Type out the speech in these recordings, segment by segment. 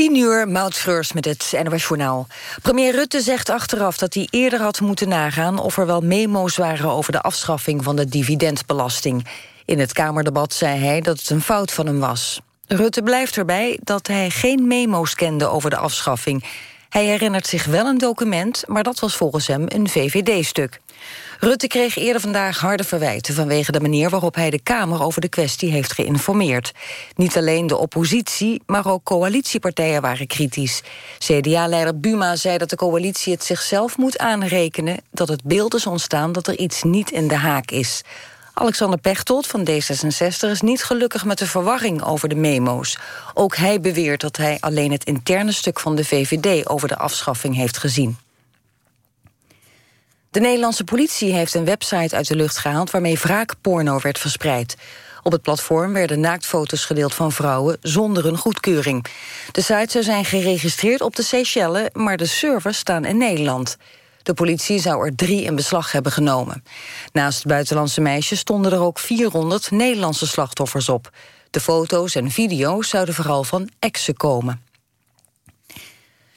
10 uur, Maud met het NOS Journaal. Premier Rutte zegt achteraf dat hij eerder had moeten nagaan... of er wel memo's waren over de afschaffing van de dividendbelasting. In het Kamerdebat zei hij dat het een fout van hem was. Rutte blijft erbij dat hij geen memo's kende over de afschaffing. Hij herinnert zich wel een document, maar dat was volgens hem een VVD-stuk. Rutte kreeg eerder vandaag harde verwijten... vanwege de manier waarop hij de Kamer over de kwestie heeft geïnformeerd. Niet alleen de oppositie, maar ook coalitiepartijen waren kritisch. CDA-leider Buma zei dat de coalitie het zichzelf moet aanrekenen... dat het beeld is ontstaan dat er iets niet in de haak is. Alexander Pechtold van D66 is niet gelukkig met de verwarring over de memo's. Ook hij beweert dat hij alleen het interne stuk van de VVD... over de afschaffing heeft gezien. De Nederlandse politie heeft een website uit de lucht gehaald... waarmee wraakporno werd verspreid. Op het platform werden naaktfoto's gedeeld van vrouwen zonder een goedkeuring. De site zou zijn geregistreerd op de Seychelles... maar de servers staan in Nederland. De politie zou er drie in beslag hebben genomen. Naast buitenlandse meisjes stonden er ook 400 Nederlandse slachtoffers op. De foto's en video's zouden vooral van exen komen.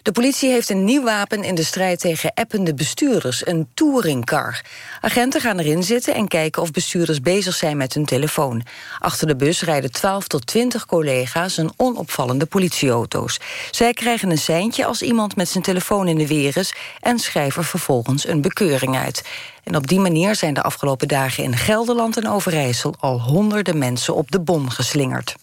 De politie heeft een nieuw wapen in de strijd tegen appende bestuurders, een touringcar. Agenten gaan erin zitten en kijken of bestuurders bezig zijn met hun telefoon. Achter de bus rijden 12 tot 20 collega's een onopvallende politieauto's. Zij krijgen een seintje als iemand met zijn telefoon in de weer is... en schrijven vervolgens een bekeuring uit. En op die manier zijn de afgelopen dagen in Gelderland en Overijssel... al honderden mensen op de bon geslingerd.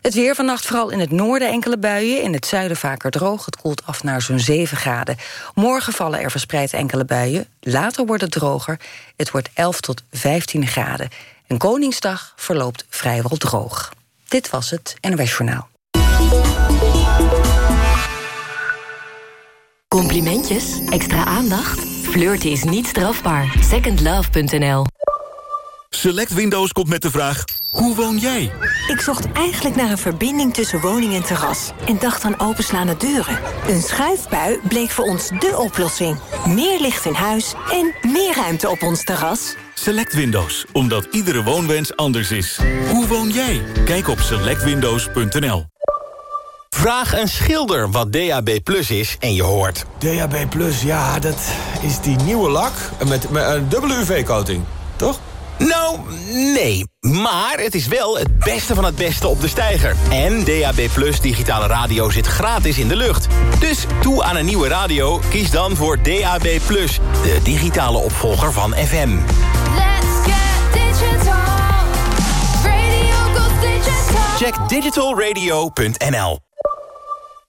Het weer vannacht vooral in het noorden enkele buien. In het zuiden vaker droog. Het koelt af naar zo'n 7 graden. Morgen vallen er verspreid enkele buien. Later wordt het droger. Het wordt 11 tot 15 graden. En Koningsdag verloopt vrijwel droog. Dit was het NOS Journaal. Complimentjes? Extra aandacht? Flirten is niet strafbaar. Secondlove.nl Select Windows komt met de vraag, hoe woon jij? Ik zocht eigenlijk naar een verbinding tussen woning en terras... en dacht aan openslaande deuren. Een schuifbui bleek voor ons dé oplossing. Meer licht in huis en meer ruimte op ons terras. Select Windows, omdat iedere woonwens anders is. Hoe woon jij? Kijk op selectwindows.nl Vraag een schilder wat DAB Plus is en je hoort. DAB Plus, ja, dat is die nieuwe lak met, met een dubbele UV-coating, toch? Nou, nee. Maar het is wel het beste van het beste op de steiger. En DAB Plus digitale radio zit gratis in de lucht. Dus toe aan een nieuwe radio, kies dan voor DAB Plus. De digitale opvolger van FM. Let's get digital. Radio digital. Check digitalradio.nl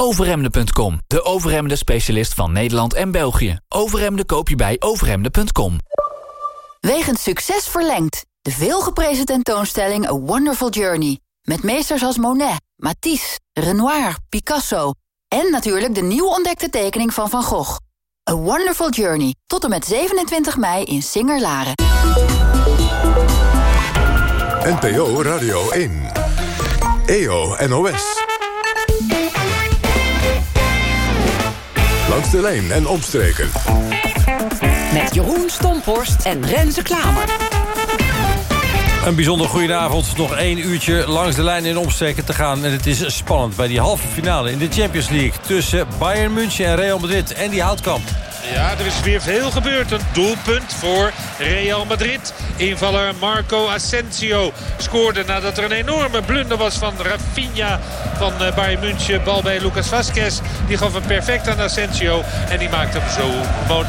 Overhemden.com, de overhemden specialist van Nederland en België. Overhemden koop je bij overhemden.com. Wegens succes verlengd. De veelgeprezen tentoonstelling A Wonderful Journey. Met meesters als Monet, Matisse, Renoir, Picasso... en natuurlijk de nieuw ontdekte tekening van Van Gogh. A Wonderful Journey. Tot en met 27 mei in Singer-Laren. NPO Radio 1. EO NOS. Langs de lijn en omstreken met Jeroen Stomphorst en Renze Klamer. Een bijzonder goedenavond. Nog één uurtje langs de lijn in omsteken te gaan. En het is spannend bij die halve finale in de Champions League... tussen Bayern München en Real Madrid. En die houtkamp. Ja, er is weer veel gebeurd. Een doelpunt voor Real Madrid. Invaller Marco Asensio scoorde nadat er een enorme blunder was van Rafinha van eh, Bayern München. Bal bij Lucas Vazquez. Die gaf een perfect aan Asensio. En die maakte hem zo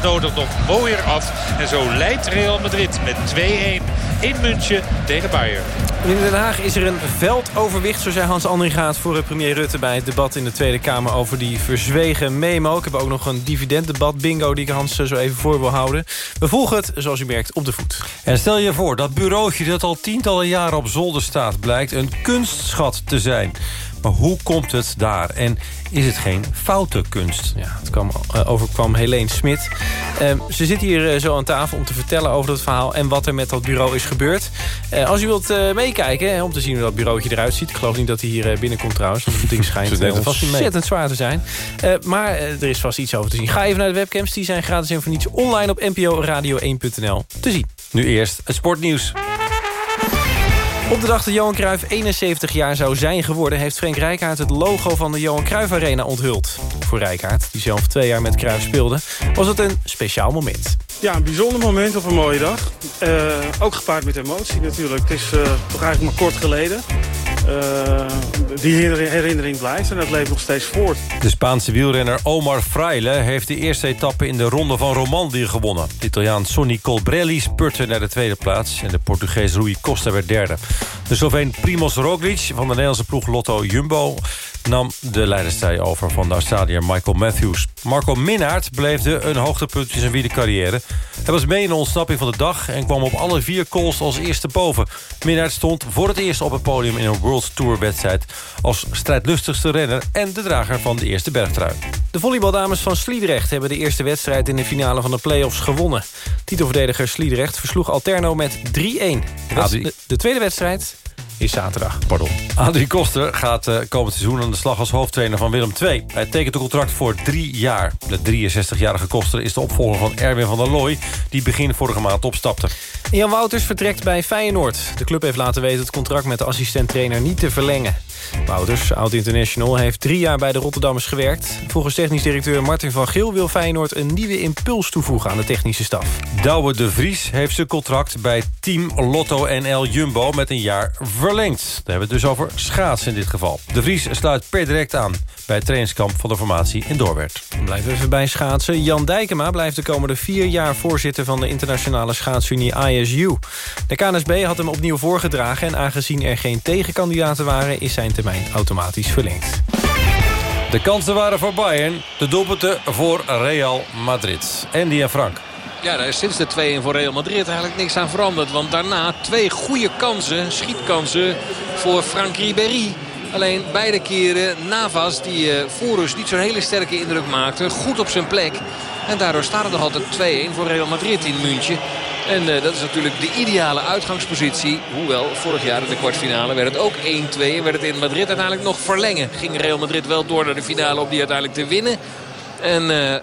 nodig nog mooier af. En zo leidt Real Madrid met 2-1 in München tegen Bayern. In Den Haag is er een veldoverwicht, zo zei Hans Andringaat... voor premier Rutte bij het debat in de Tweede Kamer... over die verzwegen memo. Ik heb ook nog een dividenddebat bingo die ik Hans zo even voor wil houden. We volgen het, zoals u merkt, op de voet. En stel je voor, dat bureautje dat al tientallen jaren op zolder staat... blijkt een kunstschat te zijn. Maar hoe komt het daar? En is het geen foute kunst? Ja, het kwam, uh, overkwam Helene Smit. Uh, ze zit hier uh, zo aan tafel om te vertellen over dat verhaal... en wat er met dat bureau is gebeurd. als u wilt meekijken, om te zien hoe dat bureautje eruit ziet... ik geloof niet dat hij hier binnenkomt trouwens. Want het ding schijnt vast ontzettend zwaar te zijn. maar er is vast iets over te zien. Ga even naar de webcams, die zijn gratis en voor niets online op nporadio1.nl te zien. Nu eerst het sportnieuws. Op de dag dat Johan Cruijff 71 jaar zou zijn geworden... heeft Frank Rijkaard het logo van de Johan Cruijff Arena onthuld. Voor Rijkaard, die zelf twee jaar met Cruijff speelde... was het een speciaal moment. Ja, een bijzonder moment op een mooie dag. Uh, ook gepaard met emotie natuurlijk. Het is uh, toch eigenlijk maar kort geleden. Uh, die herinnering blijft en dat leeft nog steeds voort. De Spaanse wielrenner Omar Fraile heeft de eerste etappe in de ronde van Romandie gewonnen. De Italiaan Sonny Colbrelli spurte naar de tweede plaats... en de Portugees Rui Costa werd derde. De Sloveen Primoz Roglic van de Nederlandse ploeg Lotto Jumbo nam de leiderstij over van de Australiër Michael Matthews. Marco Minnaert beleefde een hoogtepunt in zijn wielercarrière. Hij was mee in de ontsnapping van de dag en kwam op alle vier calls als eerste boven. Minnaert stond voor het eerst op het podium in een World Tour wedstrijd... als strijdlustigste renner en de drager van de eerste bergtrui. De volleybaldames van Sliedrecht hebben de eerste wedstrijd... in de finale van de play-offs gewonnen. Titelverdediger Sliedrecht versloeg Alterno met 3-1. De, de tweede wedstrijd is zaterdag. Pardon. Adrie Koster gaat uh, komend seizoen aan de slag als hoofdtrainer van Willem II. Hij tekent een contract voor drie jaar. De 63-jarige Koster is de opvolger van Erwin van der Looy... die begin vorige maand opstapte. Jan Wouters vertrekt bij Feyenoord. De club heeft laten weten het contract met de assistent-trainer niet te verlengen. Wouters, oud-international, heeft drie jaar bij de Rotterdammers gewerkt. Volgens technisch directeur Martin van Geel wil Feyenoord een nieuwe impuls toevoegen aan de technische staf. Douwe de Vries heeft zijn contract bij Team Lotto NL Jumbo met een jaar verlengd. Daar hebben we het dus over schaatsen in dit geval. De Vries sluit per direct aan bij het trainingskamp van de formatie in Doorwerth. Blijven even bij schaatsen. Jan Dijkema blijft de komende vier jaar voorzitter van de internationale schaatsunie ISU. De KNSB had hem opnieuw voorgedragen en aangezien er geen tegenkandidaten waren is zijn termijn automatisch verlengd. De kansen waren voor Bayern, de doelpunten voor Real Madrid. Andy en Frank. Ja, daar is sinds de 2-1 voor Real Madrid eigenlijk niks aan veranderd. Want daarna twee goede kansen, schietkansen voor Frank Ribéry. Alleen beide keren Navas, die uh, voor niet zo'n hele sterke indruk maakte. Goed op zijn plek. En daardoor staat het nog altijd 2-1 voor Real Madrid in München. En uh, dat is natuurlijk de ideale uitgangspositie. Hoewel, vorig jaar in de kwartfinale werd het ook 1-2. En werd het in Madrid uiteindelijk nog verlengen. Ging Real Madrid wel door naar de finale om die uiteindelijk te winnen. En... Uh,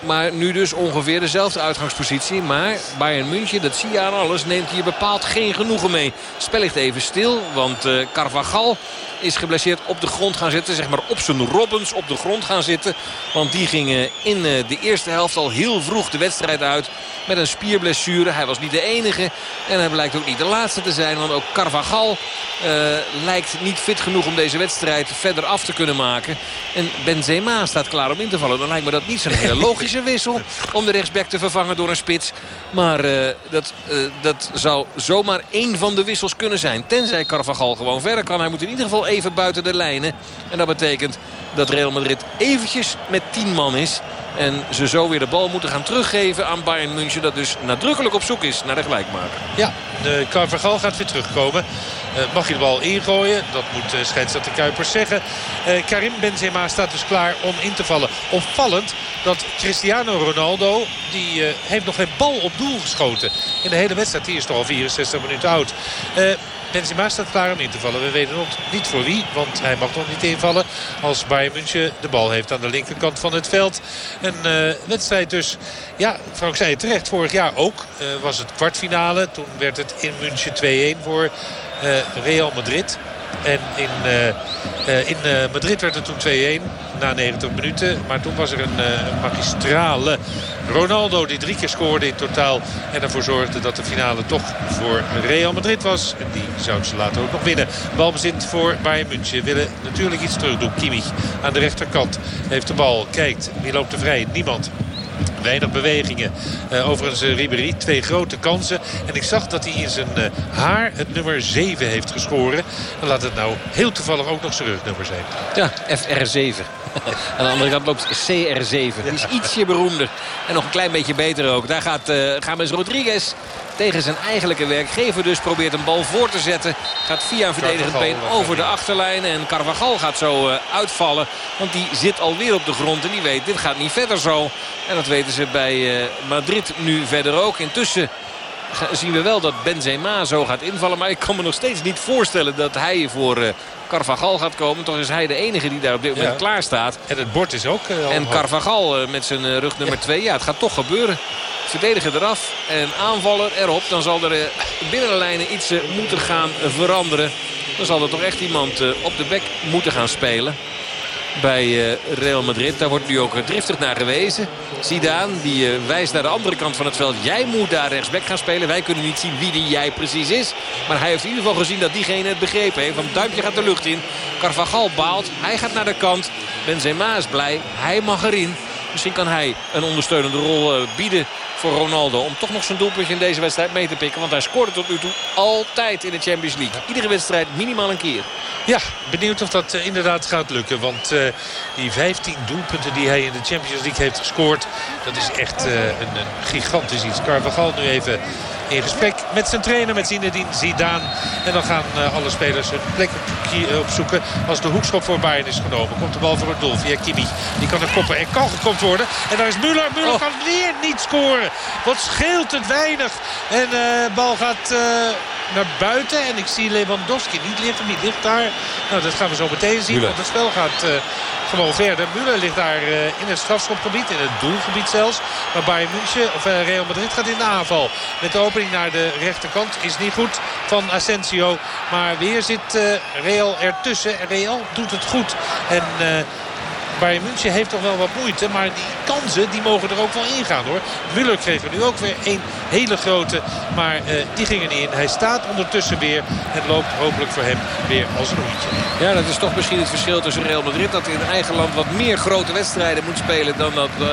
maar nu dus ongeveer dezelfde uitgangspositie. Maar Bayern München, dat zie je aan alles, neemt hier bepaald geen genoegen mee. Spel ligt even stil, want uh, Carvajal is geblesseerd op de grond gaan zitten. Zeg maar op zijn Robbins op de grond gaan zitten. Want die gingen in eh, de eerste helft al heel vroeg de wedstrijd uit. Met een spierblessure. Hij was niet de enige. En hij blijkt ook niet de laatste te zijn. Want ook Carvajal uh, lijkt niet fit genoeg om deze wedstrijd verder af te kunnen maken. En Benzema staat klaar om in te vallen. Dan lijkt me dat niet zo'n hele logische wissel. Om de rechtsback te vervangen door een spits. Maar uh, dat, dat zou zomaar één van de wissels kunnen zijn. Tenzij Carvajal gewoon verder kan. Hij moet in ieder geval even buiten de lijnen. En dat betekent dat Real Madrid eventjes met 10 man is. En ze zo weer de bal moeten gaan teruggeven aan Bayern München. Dat dus nadrukkelijk op zoek is naar de gelijkmaker. Ja, de Carvajal gaat weer terugkomen. Uh, mag je de bal ingooien? Dat moet uh, scheidsrechter Kuipers zeggen. Uh, Karim Benzema staat dus klaar om in te vallen. Opvallend dat Cristiano Ronaldo... die heeft nog geen bal op doel geschoten. In de hele wedstrijd. Die is toch al 64 minuten oud. Benzema staat klaar om in te vallen. We weten nog niet voor wie, want hij mag nog niet invallen. Als Bayern München de bal heeft aan de linkerkant van het veld. Een uh, wedstrijd dus, ja, Frank zei het terecht, vorig jaar ook uh, was het kwartfinale. Toen werd het in München 2-1 voor Real Madrid. En in, uh, in uh, Madrid werd het toen 2-1 na 90 minuten. Maar toen was er een, magistrale Ronaldo die drie keer scoorde in totaal. En ervoor zorgde dat de finale toch voor Real Madrid was. En die zouden ze later ook nog winnen. Balbezit voor Bayern München. Willen natuurlijk iets terug doen. Kimmich aan de rechterkant heeft de bal. Kijkt, wie loopt er vrij? Niemand. Weinig bewegingen. Uh, overigens uh, Ribéry, twee grote kansen. En ik zag dat hij in zijn uh, haar het nummer 7 heeft gescoren. En laat het nou heel toevallig ook nog zijn rugnummer zijn. Ja, FR7. Aan de andere kant loopt CR7. Die is ietsje beroemder. En nog een klein beetje beter ook. Daar gaat James Rodriguez tegen zijn eigenlijke werkgever dus. Probeert een bal voor te zetten. Gaat via een verdedigend been over de achterlijn. En Carvajal gaat zo uh, uitvallen. Want die zit alweer op de grond. En die weet, dit gaat niet verder zo. En dat weten ze bij uh, Madrid nu verder ook. Intussen zien we wel dat Benzema zo gaat invallen. Maar ik kan me nog steeds niet voorstellen dat hij voor uh, Carvajal gaat komen. Toch is hij de enige die daar op dit moment klaar staat. En het bord is ook uh, En Carvajal uh, met zijn uh, rug nummer 2. Ja. ja, het gaat toch gebeuren. Verdediger eraf en aanvaller erop. Dan zal er binnen de lijnen iets moeten gaan veranderen. Dan zal er toch echt iemand op de bek moeten gaan spelen bij Real Madrid. Daar wordt nu ook driftig naar gewezen. Zidane die wijst naar de andere kant van het veld. Jij moet daar rechtsback gaan spelen. Wij kunnen niet zien wie die jij precies is. Maar hij heeft in ieder geval gezien dat diegene het begrepen heeft. Want duimpje gaat de lucht in. Carvajal baalt. Hij gaat naar de kant. Benzema is blij. Hij mag erin. Misschien kan hij een ondersteunende rol bieden voor Ronaldo. Om toch nog zijn doelpuntje in deze wedstrijd mee te pikken. Want hij scoorde tot nu toe altijd in de Champions League. Iedere wedstrijd minimaal een keer. Ja, benieuwd of dat uh, inderdaad gaat lukken. Want uh, die 15 doelpunten die hij in de Champions League heeft gescoord... dat is echt uh, een, een, gigantisch iets. Carvajal nu even in gesprek met zijn trainer, met Zinedine Zidane. En dan gaan alle spelers hun plek opzoeken. Als de hoekschop voor Bayern is genomen, komt de bal voor het doel via Kimmich. Die kan er koppen en kan gekopt worden. En daar is Müller. Müller oh. kan weer niet scoren. Wat scheelt het weinig. En de bal gaat naar buiten. En ik zie Lewandowski niet liggen. Niet ligt daar. Nou, dat gaan we zo meteen zien. Want het spel gaat uh, gewoon verder. Müller ligt daar uh, in het strafschopgebied. In het doelgebied zelfs. Maar Bayern München, of uh, Real Madrid gaat in de aanval. Met de opening naar de rechterkant is niet goed van Asensio. Maar weer zit Real ertussen. Real doet het goed. En... Bayern München heeft toch wel wat moeite. Maar die die mogen er ook wel ingaan hoor. Müller kreeg er nu ook weer een hele grote. Maar uh, die ging er niet in. Hij staat ondertussen weer. En loopt hopelijk voor hem weer als een hoedje. Ja, dat is toch misschien het verschil tussen Real Madrid. Dat in eigen land wat meer grote wedstrijden moet spelen. Dan dat uh,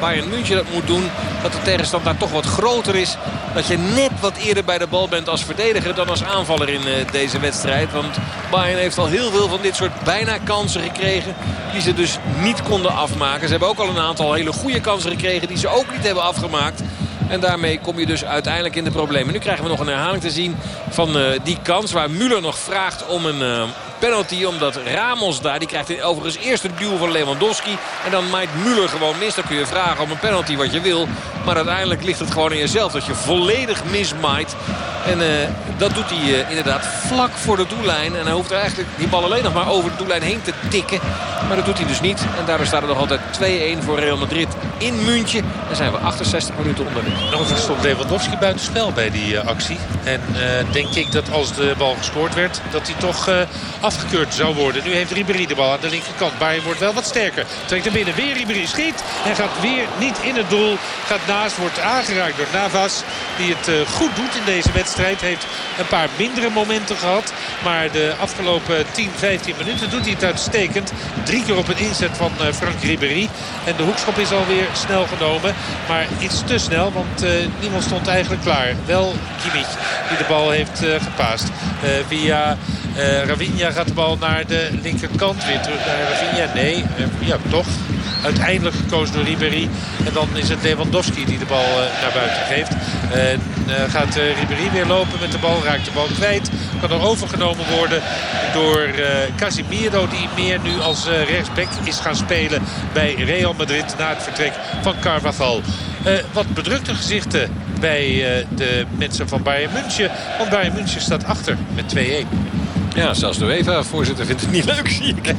Bayern München dat moet doen. Dat de tegenstand daar toch wat groter is. Dat je net wat eerder bij de bal bent als verdediger dan als aanvaller in uh, deze wedstrijd. Want Bayern heeft al heel veel van dit soort bijna kansen gekregen. Die ze dus niet konden afmaken. Ze hebben ook al een aantal hele goede kansen gekregen die ze ook niet hebben afgemaakt. En daarmee kom je dus uiteindelijk in de problemen. Nu krijgen we nog een herhaling te zien van uh, die kans waar Müller nog vraagt om een uh, penalty. Omdat Ramos daar, die krijgt overigens eerst het duel van Lewandowski. En dan maait Müller gewoon mis. Dan kun je vragen om een penalty wat je wil. Maar uiteindelijk ligt het gewoon in jezelf dat je volledig mismaait. En uh, dat doet hij uh, inderdaad vlak voor de doellijn. En hij hoeft er eigenlijk die bal alleen nog maar over de doellijn heen te tikken. Maar dat doet hij dus niet. En daardoor staat er nog altijd 2-1 voor Real Madrid in München. Dan zijn we 68 minuten onderweg. Overigens stond Lewandowski buitenspel bij die uh, actie. En denk ik dat als de bal gescoord werd, dat hij toch afgekeurd zou worden. Nu heeft Ribéry de bal aan de linkerkant. Bayern wordt wel wat sterker. Trekt er binnen. Weer Ribéry schiet. En gaat weer niet in het doel. Gaat naast. Wordt aangeraakt door Navas. Die het uh, goed doet in deze wedstrijd. Heeft een paar mindere momenten gehad. Maar de afgelopen 10, 15 minuten doet hij het uitstekend. Drie keer op een inzet van uh, Frank Ribéry. En de hoekschop is alweer snel genomen. Maar iets te snel. Want uh, niemand stond eigenlijk klaar. Wel Kimmich die de bal heeft gepaast. via uh, Ravinha gaat de bal naar de linkerkant. Weer terug naar Ravinha. Nee, uh, ja toch. Uiteindelijk gekozen door Ribéry. En dan is het Lewandowski die de bal uh, naar buiten geeft. Gaat Ribéry weer lopen met de bal. Raakt de bal kwijt. Kan er overgenomen worden door Casimiro. Die meer nu als rechtsback is gaan spelen bij Real Madrid. Na het vertrek van Carvajal. wat bedrukte gezichten bij de mensen van Bayern München. Want Bayern München staat achter met 2-1. Ja, zelfs de UEFA-voorzitter vindt het niet leuk, zie ik.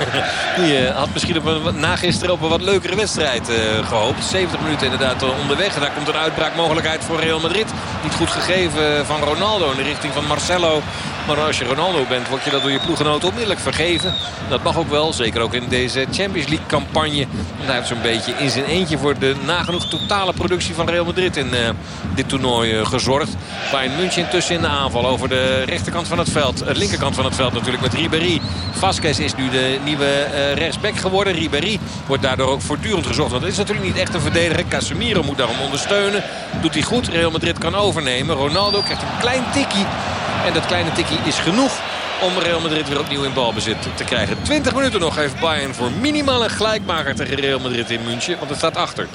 Die uh, had misschien op een, na gisteren op een wat leukere wedstrijd uh, gehoopt. 70 minuten inderdaad onderweg. En daar komt een uitbraakmogelijkheid voor Real Madrid. Niet goed gegeven van Ronaldo in de richting van Marcelo. Maar als je Ronaldo bent, word je dat door je ploeggenoten onmiddellijk vergeven. Dat mag ook wel, zeker ook in deze Champions League campagne. En hij heeft zo'n beetje in zijn eentje voor de nagenoeg totale productie van Real Madrid in uh, dit toernooi uh, gezorgd. Bayern München intussen in de aanval over de rechterkant van het veld. Het linkerkant van het veld natuurlijk met Ribéry. Vasquez is nu de nieuwe uh, rechtsback geworden. Ribéry wordt daardoor ook voortdurend gezocht. Want het is natuurlijk niet echt een verdediger. Casemiro moet daarom ondersteunen. Doet hij goed. Real Madrid kan overnemen. Ronaldo krijgt een klein tikkie. En dat kleine tikkie is genoeg om Real Madrid weer opnieuw in balbezit te krijgen. 20 minuten nog heeft Bayern voor minimaal een gelijkmaker tegen Real Madrid in München. Want het staat achter 2-1.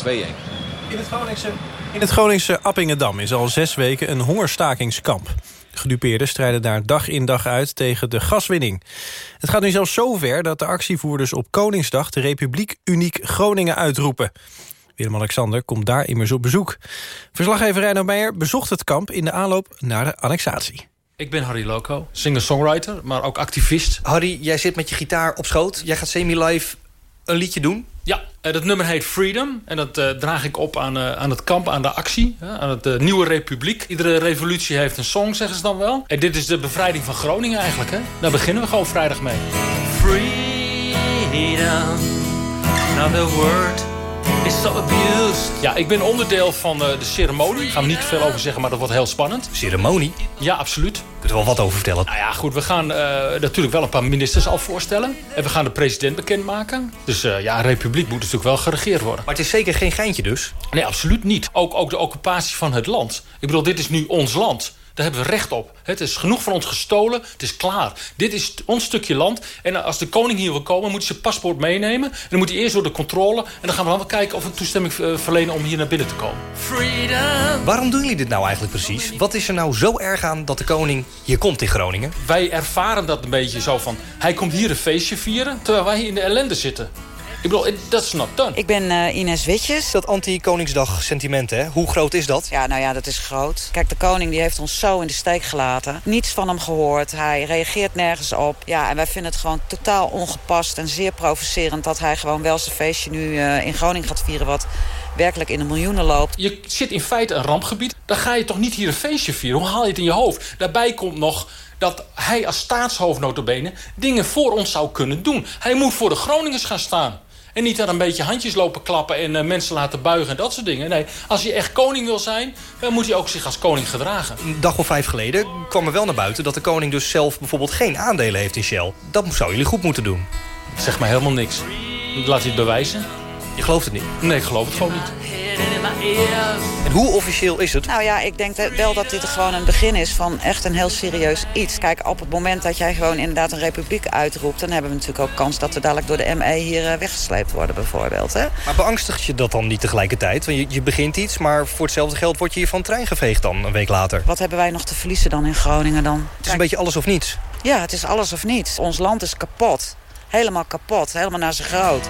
In het Groningse, in het Groningse Appingedam is al zes weken een hongerstakingskamp. Gedupeerden strijden daar dag in dag uit tegen de gaswinning. Het gaat nu zelfs zo ver dat de actievoerders op Koningsdag... de Republiek Uniek Groningen uitroepen. Willem-Alexander komt daar immers op bezoek. Verslaggever Reino Meijer bezocht het kamp in de aanloop naar de annexatie. Ik ben Harry Loco, singer-songwriter, maar ook activist. Harry, jij zit met je gitaar op schoot. Jij gaat semi-live een liedje doen? Ja, eh, dat nummer heet Freedom. En dat uh, draag ik op aan, uh, aan het kamp, aan de actie. aan het uh, Nieuwe Republiek. Iedere revolutie heeft een song, zeggen ze dan wel. En dit is de bevrijding van Groningen eigenlijk. Hè? Daar beginnen we gewoon vrijdag mee. Freedom, another word. Ja, ik ben onderdeel van de ceremonie. Daar gaan we niet veel over zeggen, maar dat wordt heel spannend. Ceremonie? Ja, absoluut. Kun je er wel wat over vertellen? Nou ja, goed, we gaan uh, natuurlijk wel een paar ministers al voorstellen. En we gaan de president bekendmaken. Dus uh, ja, een republiek moet natuurlijk wel geregeerd worden. Maar het is zeker geen geintje dus? Nee, absoluut niet. Ook, ook de occupatie van het land. Ik bedoel, dit is nu ons land. Daar hebben we recht op. Het is genoeg van ons gestolen. Het is klaar. Dit is ons stukje land. En als de koning hier wil komen, moet hij zijn paspoort meenemen. En dan moet hij eerst door de controle. En dan gaan we dan wel kijken of we toestemming verlenen om hier naar binnen te komen. Freedom. Waarom doen jullie dit nou eigenlijk precies? Wat is er nou zo erg aan dat de koning hier komt in Groningen? Wij ervaren dat een beetje zo van... hij komt hier een feestje vieren, terwijl wij hier in de ellende zitten. Ik bedoel, dat is not done. Ik ben uh, Ines Witjes. Dat anti-Koningsdag sentiment, hè? Hoe groot is dat? Ja, nou ja, dat is groot. Kijk, de koning die heeft ons zo in de steek gelaten. Niets van hem gehoord. Hij reageert nergens op. Ja, en wij vinden het gewoon totaal ongepast en zeer provocerend... dat hij gewoon wel zijn feestje nu uh, in Groningen gaat vieren... wat werkelijk in de miljoenen loopt. Je zit in feite een rampgebied. Dan ga je toch niet hier een feestje vieren? Hoe haal je het in je hoofd? Daarbij komt nog dat hij als staatshoofd notabene dingen voor ons zou kunnen doen. Hij moet voor de Groningers gaan staan. En niet daar een beetje handjes lopen klappen en uh, mensen laten buigen en dat soort dingen. Nee, als je echt koning wil zijn, dan moet hij ook zich als koning gedragen. Een dag of vijf geleden kwam er wel naar buiten dat de koning dus zelf bijvoorbeeld geen aandelen heeft in Shell. Dat zou jullie goed moeten doen. Zeg maar helemaal niks. Laat hij het bewijzen. Je gelooft het niet? Nee, ik geloof het gewoon niet. En hoe officieel is het? Nou ja, ik denk wel dat dit gewoon een begin is van echt een heel serieus iets. Kijk, op het moment dat jij gewoon inderdaad een republiek uitroept... dan hebben we natuurlijk ook kans dat we dadelijk door de ME hier weggesleept worden bijvoorbeeld. Hè? Maar beangstigt je dat dan niet tegelijkertijd? Want je, je begint iets, maar voor hetzelfde geld word je hier van trein geveegd dan een week later. Wat hebben wij nog te verliezen dan in Groningen dan? Het is een beetje alles of niets. Ja, het is alles of niets. Ons land is kapot helemaal kapot, helemaal naar zijn groot.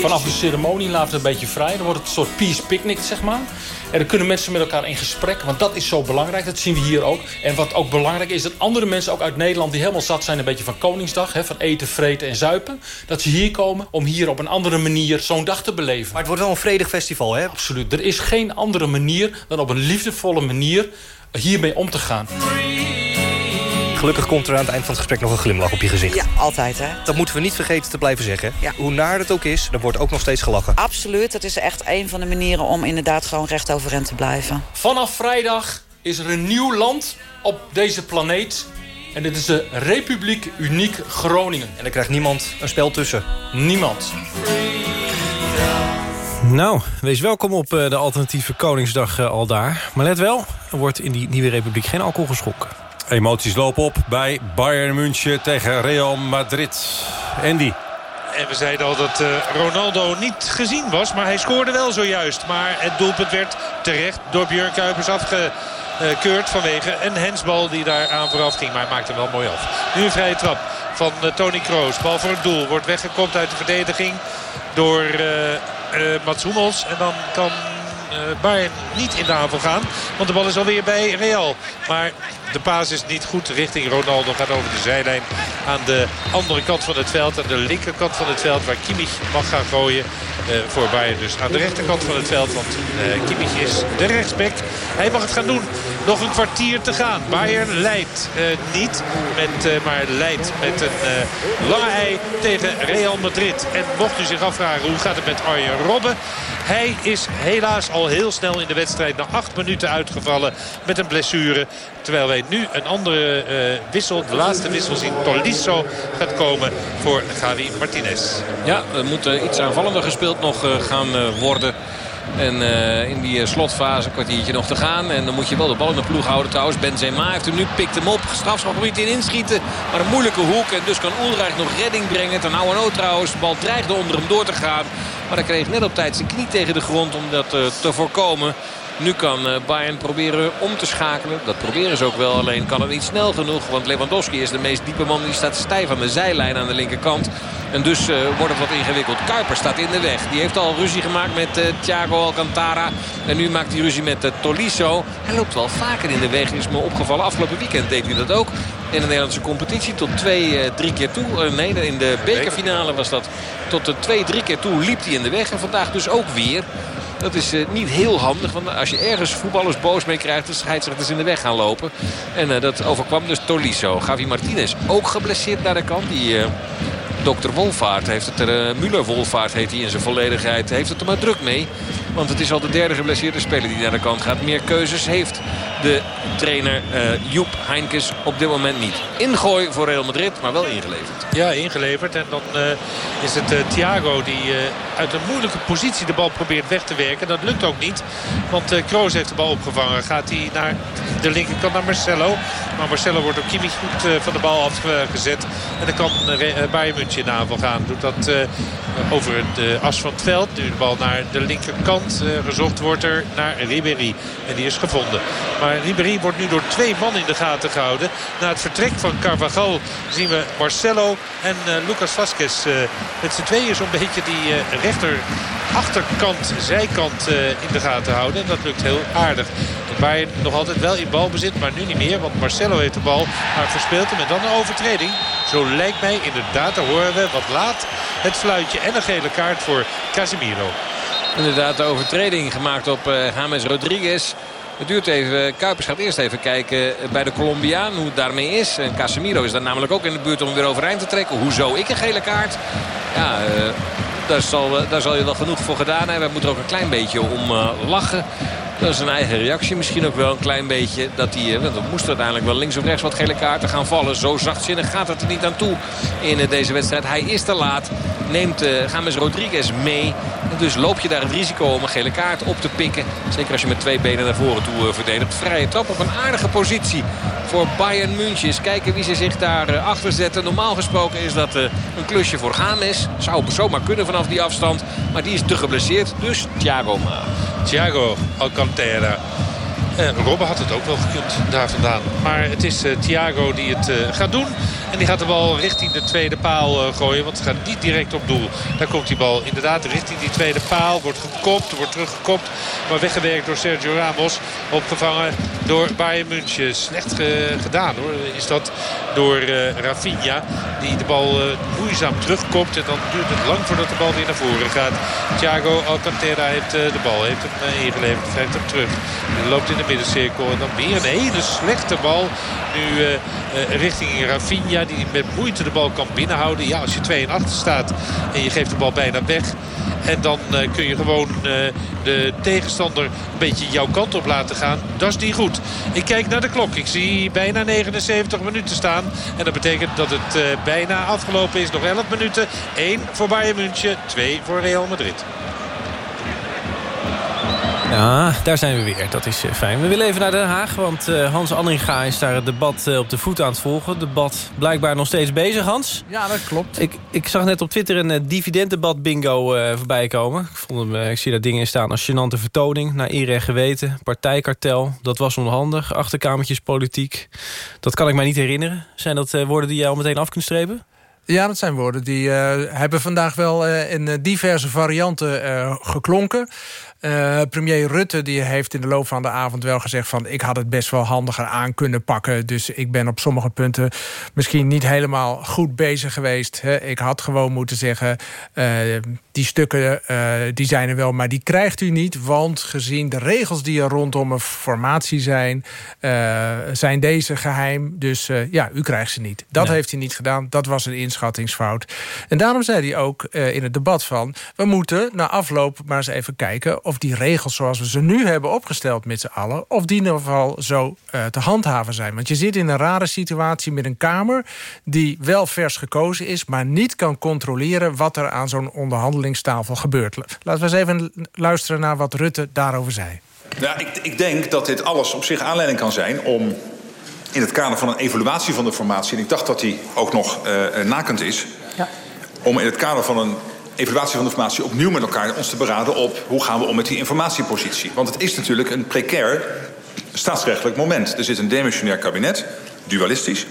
Vanaf de ceremonie laten we het een beetje vrij. Dan wordt het een soort peace picnic, zeg maar. En dan kunnen mensen met elkaar in gesprek, want dat is zo belangrijk. Dat zien we hier ook. En wat ook belangrijk is, dat andere mensen ook uit Nederland... die helemaal zat zijn een beetje van Koningsdag, hè, van eten, vreten en zuipen... dat ze hier komen om hier op een andere manier zo'n dag te beleven. Maar het wordt wel een vredig festival, hè? Absoluut. Er is geen andere manier dan op een liefdevolle manier hiermee om te gaan. Gelukkig komt er aan het eind van het gesprek nog een glimlach op je gezicht. Ja, altijd hè. Dat moeten we niet vergeten te blijven zeggen. Ja. Hoe naar het ook is, er wordt ook nog steeds gelachen. Absoluut, dat is echt een van de manieren om inderdaad gewoon recht overeind te blijven. Vanaf vrijdag is er een nieuw land op deze planeet. En dit is de Republiek Uniek Groningen. En er krijgt niemand een spel tussen. Niemand. Nou, wees welkom op de alternatieve Koningsdag al daar. Maar let wel, er wordt in die nieuwe republiek geen alcohol geschonken. Emoties lopen op bij Bayern München tegen Real Madrid. Andy. En we zeiden al dat uh, Ronaldo niet gezien was. Maar hij scoorde wel zojuist. Maar het doelpunt werd terecht door Björn Kuipers afgekeurd. Vanwege een hensbal die daar aan vooraf ging. Maar hij maakte wel mooi af. Nu een vrije trap van uh, Tony Kroos. Bal voor het doel. Wordt weggekomen uit de verdediging door uh, Mats Hummels. En dan kan Bayern niet in de aanval gaan. Want de bal is alweer bij Real. Maar de paas is niet goed richting Ronaldo. Gaat over de zijlijn aan de andere kant van het veld. Aan de linkerkant van het veld waar Kimmich mag gaan gooien. Uh, voor Bayern dus aan de rechterkant van het veld. Want uh, Kimmich is de rechtsback. Hij mag het gaan doen. Nog een kwartier te gaan. Bayern leidt niet, met, maar leidt met een lange ei tegen Real Madrid. En mocht u zich afvragen hoe gaat het met Arjen Robben. Hij is helaas al heel snel in de wedstrijd na acht minuten uitgevallen met een blessure. Terwijl wij nu een andere uh, wissel, de laatste wissel zien. Tolisso gaat komen voor Javi Martinez. Ja, er moet uh, iets aanvallender gespeeld nog uh, gaan worden. En in die slotfase een kwartiertje nog te gaan. En dan moet je wel de bal in de ploeg houden trouwens. Benzema heeft hem nu, pikt hem op. Strafschopgebied in inschieten. Maar een moeilijke hoek. En dus kan Ulreich nog redding brengen. Ten oude trouwens. De bal dreigde onder hem door te gaan. Maar hij kreeg net op tijd zijn knie tegen de grond om dat te voorkomen. Nu kan eh, Bayern proberen om te schakelen. Dat proberen ze ook wel, alleen kan het niet snel genoeg. Want Lewandowski is de meest diepe man. Die staat stijf aan de zijlijn aan de linkerkant. En dus uh, wordt het wat ingewikkeld. Kuiper staat in de weg. Die heeft al ruzie gemaakt met Thiago Alcantara. En nu maakt hij ruzie met uh, Tolisso. Hij loopt wel vaker in de weg. Is me opgevallen. Afgelopen weekend deed hij dat ook. In de Nederlandse competitie tot twee, drie keer toe. nee, in de bekerfinale was dat. Tot twee, drie keer toe liep hij in de weg. En vandaag dus ook weer. Dat is uh, niet heel handig. Want als je ergens voetballers boos mee krijgt... de scheidsrechters in de weg gaan lopen. En dat overkwam dus Tolisso. Gavi Martinez ook geblesseerd naar de kant. Die... Dokter Wolvaart heeft het er, Müller Wolvaart heet hij in zijn volledigheid, heeft het er maar druk mee. Want het is al de derde geblesseerde speler die naar de kant gaat. Meer keuzes heeft de trainer uh, Joep Heinkes op dit moment niet. Ingooi voor Real Madrid, maar wel ingeleverd. Ja, ingeleverd. En dan uh, is het uh, Thiago die uit een moeilijke positie de bal probeert weg te werken. Dat lukt ook niet. Want Kroos heeft de bal opgevangen. Gaat hij naar de linkerkant naar Marcelo. Maar Marcelo wordt door Kimmich goed van de bal afgezet. En dan kan Bayern München in aanval gaan. Doet dat over de as van het veld. Nu de bal naar de linkerkant. gezocht wordt er naar Ribéry. En die is gevonden. Maar Ribéry wordt nu door twee man in de gaten gehouden. Na het vertrek van Carvajal zien we Marcelo en Lucas Vasquez. Met z'n tweeën zo'n beetje die uh, rechter achterkant, zijkant in de gaten houden. En dat lukt heel aardig. Bayern nog altijd wel in balbezit, maar nu niet meer. Want Marcelo heeft de bal maar verspeeld. En dan een overtreding. Zo lijkt mij inderdaad, daar horen we wat laat het fluitje en een gele kaart voor Casemiro. Inderdaad, de overtreding gemaakt op uh, James Rodriguez. Het duurt even. Kuipers gaat eerst even kijken bij de Colombiaan hoe het daarmee is. En Casemiro is daar namelijk ook in de buurt om hem weer overeind te trekken. Hoezo ik een gele kaart? Ja, uh, daar, zal, daar zal je wel genoeg voor gedaan hebben. Hij moet er ook een klein beetje om uh, lachen. Dat is een eigen reactie. Misschien ook wel een klein beetje. Dat hij, want het moest uiteindelijk wel links of rechts wat gele kaarten gaan vallen. Zo zachtzinnig gaat het er niet aan toe in deze wedstrijd. Hij is te laat. Neemt uh, Rodriguez mee. En dus loop je daar het risico om een gele kaart op te pikken. Zeker als je met twee benen naar voren toe verdedigt. Vrije trap op een aardige positie voor Bayern München. Kijken wie ze zich daar achter zetten. Normaal gesproken is dat een klusje voor James. Zou zomaar kunnen vanaf die afstand. Maar die is te geblesseerd. Dus Thiago maar. Thiago Alcantara. En Robben had het ook wel gekund daar vandaan. Maar het is uh, Thiago die het uh, gaat doen. En die gaat de bal richting de tweede paal uh, gooien. Want het gaat niet direct op doel. Daar komt die bal inderdaad richting die tweede paal. Wordt gekopt, wordt teruggekopt. Maar weggewerkt door Sergio Ramos. Opgevangen door Bayern München. Slecht ge gedaan hoor. Is dat door Rafinha. Die de bal moeizaam terugkomt. En dan duurt het lang voordat de bal weer naar voren gaat. Thiago Alcantara heeft de bal. Heeft hem ingeleverd. Heeft hem terug. Hij loopt in de middencirkel. En dan weer een hele slechte bal. Nu richting Rafinha die met moeite de bal kan binnenhouden. Ja, als je 2 en staat en je geeft de bal bijna weg. En dan uh, kun je gewoon de tegenstander een beetje jouw kant op laten gaan. Dat is niet goed. Ik kijk naar de klok. Ik zie bijna 79 minuten staan. En dat betekent dat het bijna afgelopen is. Nog 11 minuten. 1 voor Bayern München. 2 voor Real Madrid. Ja, daar zijn we weer. Dat is fijn. We willen even naar Den Haag, want uh, Hans Andringa is daar het debat uh, op de voet aan het volgen. Het debat blijkbaar nog steeds bezig, Hans. Ja, dat klopt. Ik, ik zag net op Twitter een uh, dividenddebat bingo voorbij komen. Ik, vond hem, ik zie daar dingen in staan als gênante vertoning, naar eer en geweten, partijkartel. Dat was onhandig, achterkamertjes politiek. Dat kan ik mij niet herinneren. Zijn dat woorden die jij al meteen af kunt strepen? Ja, dat zijn woorden die hebben vandaag wel in diverse varianten geklonken. Uh, premier Rutte die heeft in de loop van de avond wel gezegd van... ik had het best wel handiger aan kunnen pakken. Dus ik ben op sommige punten misschien niet helemaal goed bezig geweest. Hè. Ik had gewoon moeten zeggen... Uh, die stukken uh, die zijn er wel, maar die krijgt u niet. Want gezien de regels die er rondom een formatie zijn... zijn deze geheim. Dus ja, u krijgt ze niet. Dat nee. heeft hij niet gedaan. Dat was een inschattingsfout. En daarom zei hij ook in het debat van... we moeten na afloop maar eens even kijken of die regels zoals we ze nu hebben opgesteld met z'n allen... of die in ieder geval zo uh, te handhaven zijn. Want je zit in een rare situatie met een Kamer... die wel vers gekozen is, maar niet kan controleren... wat er aan zo'n onderhandelingstafel gebeurt. Laten we eens even luisteren naar wat Rutte daarover zei. Ja, ik, ik denk dat dit alles op zich aanleiding kan zijn om in het kader van een evaluatie van de formatie... en ik dacht dat die ook nog uh, nakend is... Ja. om in het kader van een evaluatie van de informatie opnieuw met elkaar ons te beraden op hoe gaan we om met die informatiepositie. Want het is natuurlijk een precair staatsrechtelijk moment. Er zit een demissionair kabinet, dualistisch.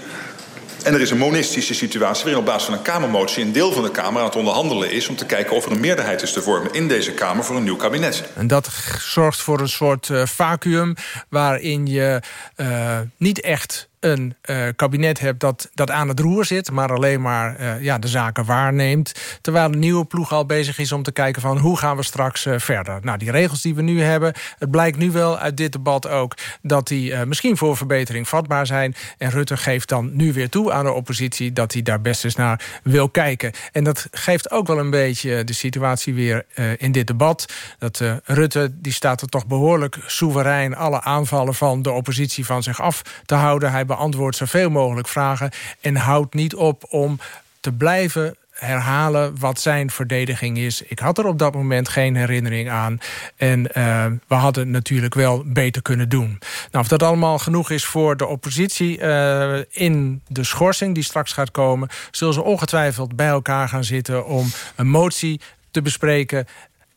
En er is een monistische situatie waarin op basis van een Kamermotie... een deel van de Kamer aan het onderhandelen is... om te kijken of er een meerderheid is te vormen in deze Kamer voor een nieuw kabinet. En dat zorgt voor een soort uh, vacuüm waarin je uh, niet echt een uh, kabinet hebt dat, dat aan het roer zit... maar alleen maar uh, ja, de zaken waarneemt. Terwijl de nieuwe ploeg al bezig is om te kijken van... hoe gaan we straks uh, verder. Nou, die regels die we nu hebben... het blijkt nu wel uit dit debat ook... dat die misschien voor verbetering vatbaar zijn. En Rutte geeft dan nu weer toe aan de oppositie... dat hij daar best eens naar wil kijken. En dat geeft ook wel een beetje de situatie weer in dit debat. Dat Rutte die staat er toch behoorlijk soeverein... alle aanvallen van de oppositie van zich af te houden. Hij beantwoordt zoveel mogelijk vragen... en houdt niet op om te blijven herhalen wat zijn verdediging is. Ik had er op dat moment geen herinnering aan. En uh, we hadden natuurlijk wel beter kunnen doen. Nou, of dat allemaal genoeg is voor de oppositie... Uh, in de schorsing die straks gaat komen... zullen ze ongetwijfeld bij elkaar gaan zitten... om een motie te bespreken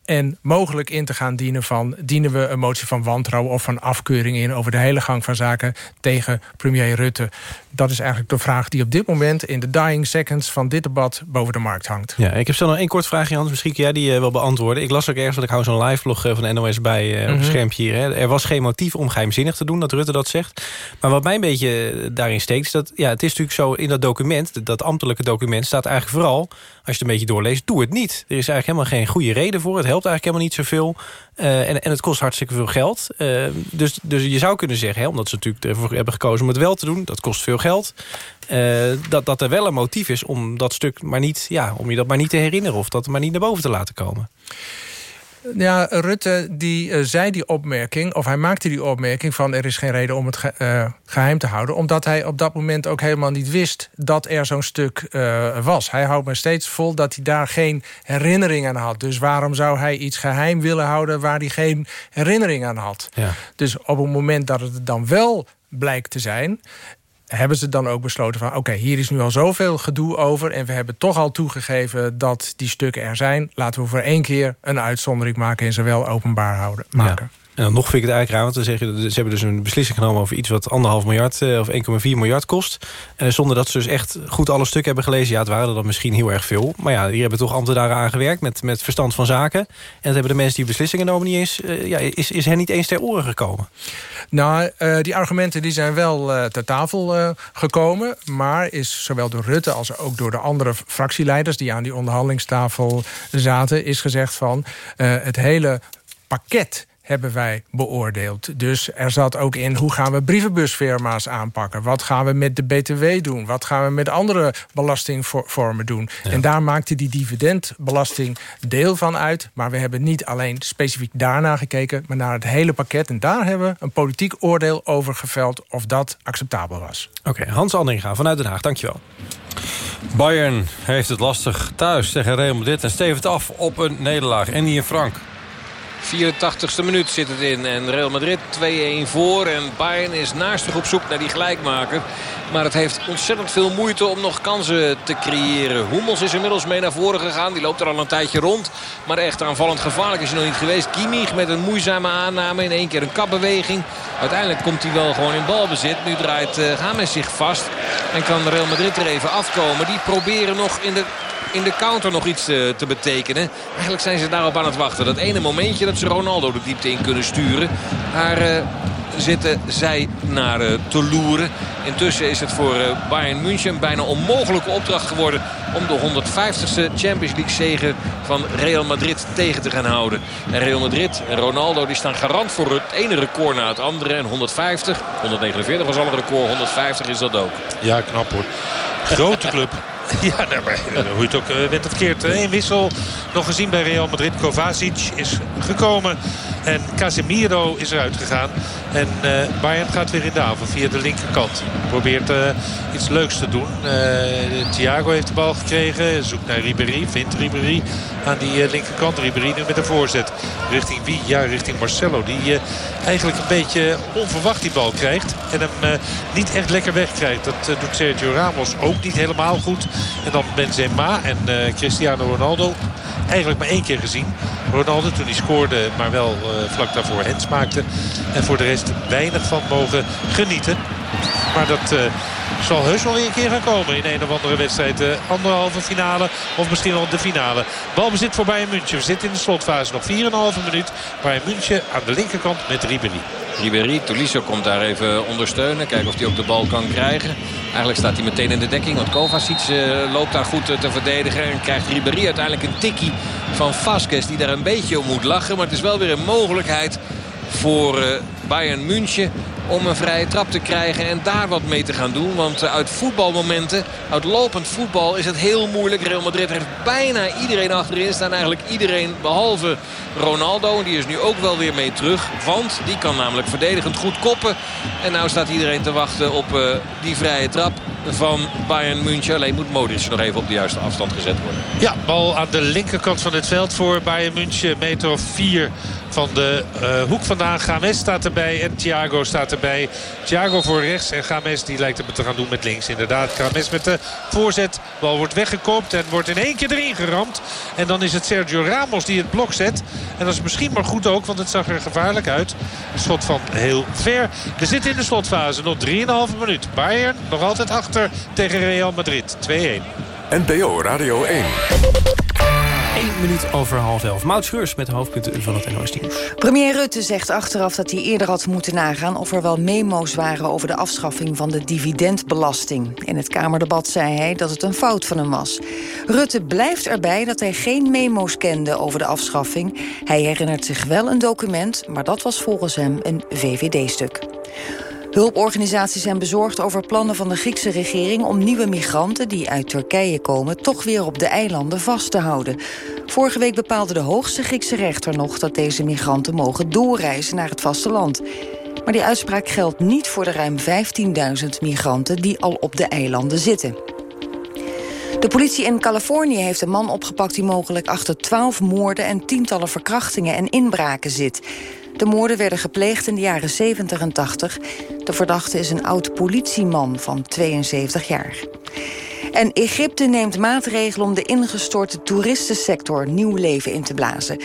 en mogelijk in te gaan dienen van... dienen we een motie van wantrouwen of van afkeuring in... over de hele gang van zaken tegen premier Rutte. Dat is eigenlijk de vraag die op dit moment... in de dying seconds van dit debat boven de markt hangt. Ja, ik heb zo nog één kort vraagje, Hans. Misschien kun jij die uh, wel beantwoorden. Ik las ook ergens, want ik hou zo'n live vlog uh, van de NOS bij uh, mm -hmm. op het schermpje hier. Hè. Er was geen motief om geheimzinnig te doen, dat Rutte dat zegt. Maar wat mij een beetje daarin steekt... is dat ja, het is natuurlijk zo in dat document... dat ambtelijke document staat eigenlijk vooral... als je het een beetje doorleest, doe het niet. Er is eigenlijk helemaal geen goede reden voor. Het helpt eigenlijk helemaal niet zoveel. Uh, en, en het kost hartstikke veel geld. Uh, dus, dus je zou kunnen zeggen, hè, omdat ze natuurlijk ervoor hebben gekozen om het wel te doen... dat kost veel geld. Uh, dat, dat er wel een motief is om dat stuk maar niet, ja, om je dat maar niet te herinneren... of dat maar niet naar boven te laten komen. Ja, Rutte die uh, zei die opmerking, of hij maakte die opmerking van er is geen reden om het ge uh, geheim te houden, omdat hij op dat moment ook helemaal niet wist dat er zo'n stuk uh, was. Hij houdt me steeds vol dat hij daar geen herinnering aan had. Dus waarom zou hij iets geheim willen houden waar hij geen herinnering aan had? Ja. Dus op het moment dat het dan wel blijkt te zijn hebben ze dan ook besloten van... oké, hier is nu al zoveel gedoe over... en we hebben toch al toegegeven dat die stukken er zijn. Laten we voor één keer een uitzondering maken... en ze wel openbaar houden, maken. Ja. En dan nog vind ik het eigenlijk raar, want dan zeggen, ze hebben dus een beslissing genomen over iets wat anderhalf miljard uh, of 1,4 miljard kost. En zonder dat ze dus echt goed alle stukken hebben gelezen. Ja, het waren er dan misschien heel erg veel. Maar ja, hier hebben toch ambtenaren aan gewerkt met, met verstand van zaken. En dat hebben de mensen die beslissingen genomen niet eens, uh, ja, is, is hen niet eens ter oren gekomen. Nou, die argumenten die zijn wel ter tafel gekomen. Maar is zowel door Rutte als ook door de andere fractieleiders... die aan die onderhandelingstafel zaten, is gezegd van het hele pakket hebben wij beoordeeld. Dus er zat ook in hoe gaan we brievenbusfirma's aanpakken. Wat gaan we met de BTW doen? Wat gaan we met andere belastingvormen doen? Ja. En daar maakte die dividendbelasting deel van uit. Maar we hebben niet alleen specifiek daarna gekeken... maar naar het hele pakket. En daar hebben we een politiek oordeel over geveld... of dat acceptabel was. Oké, okay, Hans Andringa vanuit Den Haag, dankjewel. Bayern heeft het lastig thuis tegen Real Madrid... en stevend af op een nederlaag. En hier Frank. 84ste minuut zit het in. En Real Madrid 2-1 voor. En Bayern is naastig op zoek naar die gelijkmaker. Maar het heeft ontzettend veel moeite om nog kansen te creëren. Hummels is inmiddels mee naar voren gegaan. Die loopt er al een tijdje rond. Maar echt aanvallend gevaarlijk is hij nog niet geweest. Kimmich met een moeizame aanname. In één keer een kapbeweging. Uiteindelijk komt hij wel gewoon in balbezit. Nu draait Games zich vast. En kan Real Madrid er even afkomen. Die proberen nog in de in de counter nog iets te, te, betekenen. Eigenlijk zijn ze daarop aan het wachten. Dat ene momentje dat ze Ronaldo de diepte in kunnen sturen. Daar uh, zitten zij naar uh, te loeren. Intussen is het voor Bayern München bijna onmogelijke opdracht geworden... om de 150ste Champions League zegen van Real Madrid tegen te gaan houden. En Real Madrid en Ronaldo die staan garant voor het ene record na het andere. En 150, 149 was al een record, 150 is dat ook. Ja, knap hoor. Grote club. Ja, daarbij, hoe je het ook uh, went of keert. Een wissel nog gezien bij Real Madrid. Kovacic is gekomen En Casemiro is eruit gegaan. En uh, Bayern gaat weer in de aanval via de linkerkant. Probeert iets leuks te doen. Uh, Thiago heeft de bal gekregen. Zoekt naar Ribéry. Vindt Ribéry aan die linkerkant. Ribéry nu met een voorzet. Richting wie? Ja, richting Marcelo. Die eigenlijk een beetje onverwacht die bal krijgt. En hem niet echt lekker wegkrijgt. Dat doet Sergio Ramos ook niet helemaal goed. En dan Benzema en Cristiano Ronaldo eigenlijk maar één keer gezien. Ronaldo toen hij scoorde, maar wel vlak daarvoor hens maakte. En voor de rest weinig van mogen genieten. Maar dat zal heus wel weer een keer gaan komen in een of andere wedstrijd. De anderhalve finale of misschien wel de finale. Balbezit voor Bayern München. We zitten in de slotfase. Nog 4,5 minuut. Bayern München aan de linkerkant met Ribéry. Ribéry, Tolisso komt daar even ondersteunen. Kijken of hij ook de bal kan krijgen. Eigenlijk staat hij meteen in de dekking. Want Kovacic uh, loopt daar goed te verdedigen. En krijgt Ribéry uiteindelijk een tikkie van Vasquez. Die daar een beetje om moet lachen. Maar het is wel weer een mogelijkheid voor Bayern München om een vrije trap te krijgen en daar wat mee te gaan doen. Want eh, uit voetbalmomenten, uit lopend voetbal is het heel moeilijk. Real Madrid heeft bijna iedereen achterin staan. Eigenlijk iedereen behalve Ronaldo. Die is nu ook wel weer mee terug. Want die kan namelijk verdedigend goed koppen. En nou staat iedereen te wachten op uh, die vrije trap van Bayern München. Alleen moet Modric nog even op de juiste afstand gezet worden. Ja, bal aan de linkerkant van het veld voor Bayern München. Meter of vier van de uh, hoek vandaan. Games staat erbij en Thiago staat erbij. Thiago voor rechts en Games die lijkt het te gaan doen met links. Inderdaad, Games met de voorzet. Bal wordt weggekoopt en wordt in één keer erin geramd. En dan is het Sergio Ramos die het blok zet. En dat is misschien maar goed ook, want het zag er gevaarlijk uit. Een schot van heel ver. We zitten in de slotfase, nog 3,5 minuut. Bayern nog altijd achter tegen Real Madrid. 2-1. NPO Radio 1. 1 minuut over half elf. Maud Scheurs met hoofdpunten van het NOS Nieuws. Premier Rutte zegt achteraf dat hij eerder had moeten nagaan... of er wel memo's waren over de afschaffing van de dividendbelasting. In het Kamerdebat zei hij dat het een fout van hem was. Rutte blijft erbij dat hij geen memo's kende over de afschaffing. Hij herinnert zich wel een document, maar dat was volgens hem een VVD-stuk. Hulporganisaties zijn bezorgd over plannen van de Griekse regering... om nieuwe migranten die uit Turkije komen... toch weer op de eilanden vast te houden. Vorige week bepaalde de hoogste Griekse rechter nog... dat deze migranten mogen doorreizen naar het vasteland. Maar die uitspraak geldt niet voor de ruim 15.000 migranten... die al op de eilanden zitten. De politie in Californië heeft een man opgepakt... die mogelijk achter 12 moorden en tientallen verkrachtingen en inbraken zit... De moorden werden gepleegd in de jaren 70 en 80. De verdachte is een oud politieman van 72 jaar. En Egypte neemt maatregelen om de ingestorte toeristensector nieuw leven in te blazen.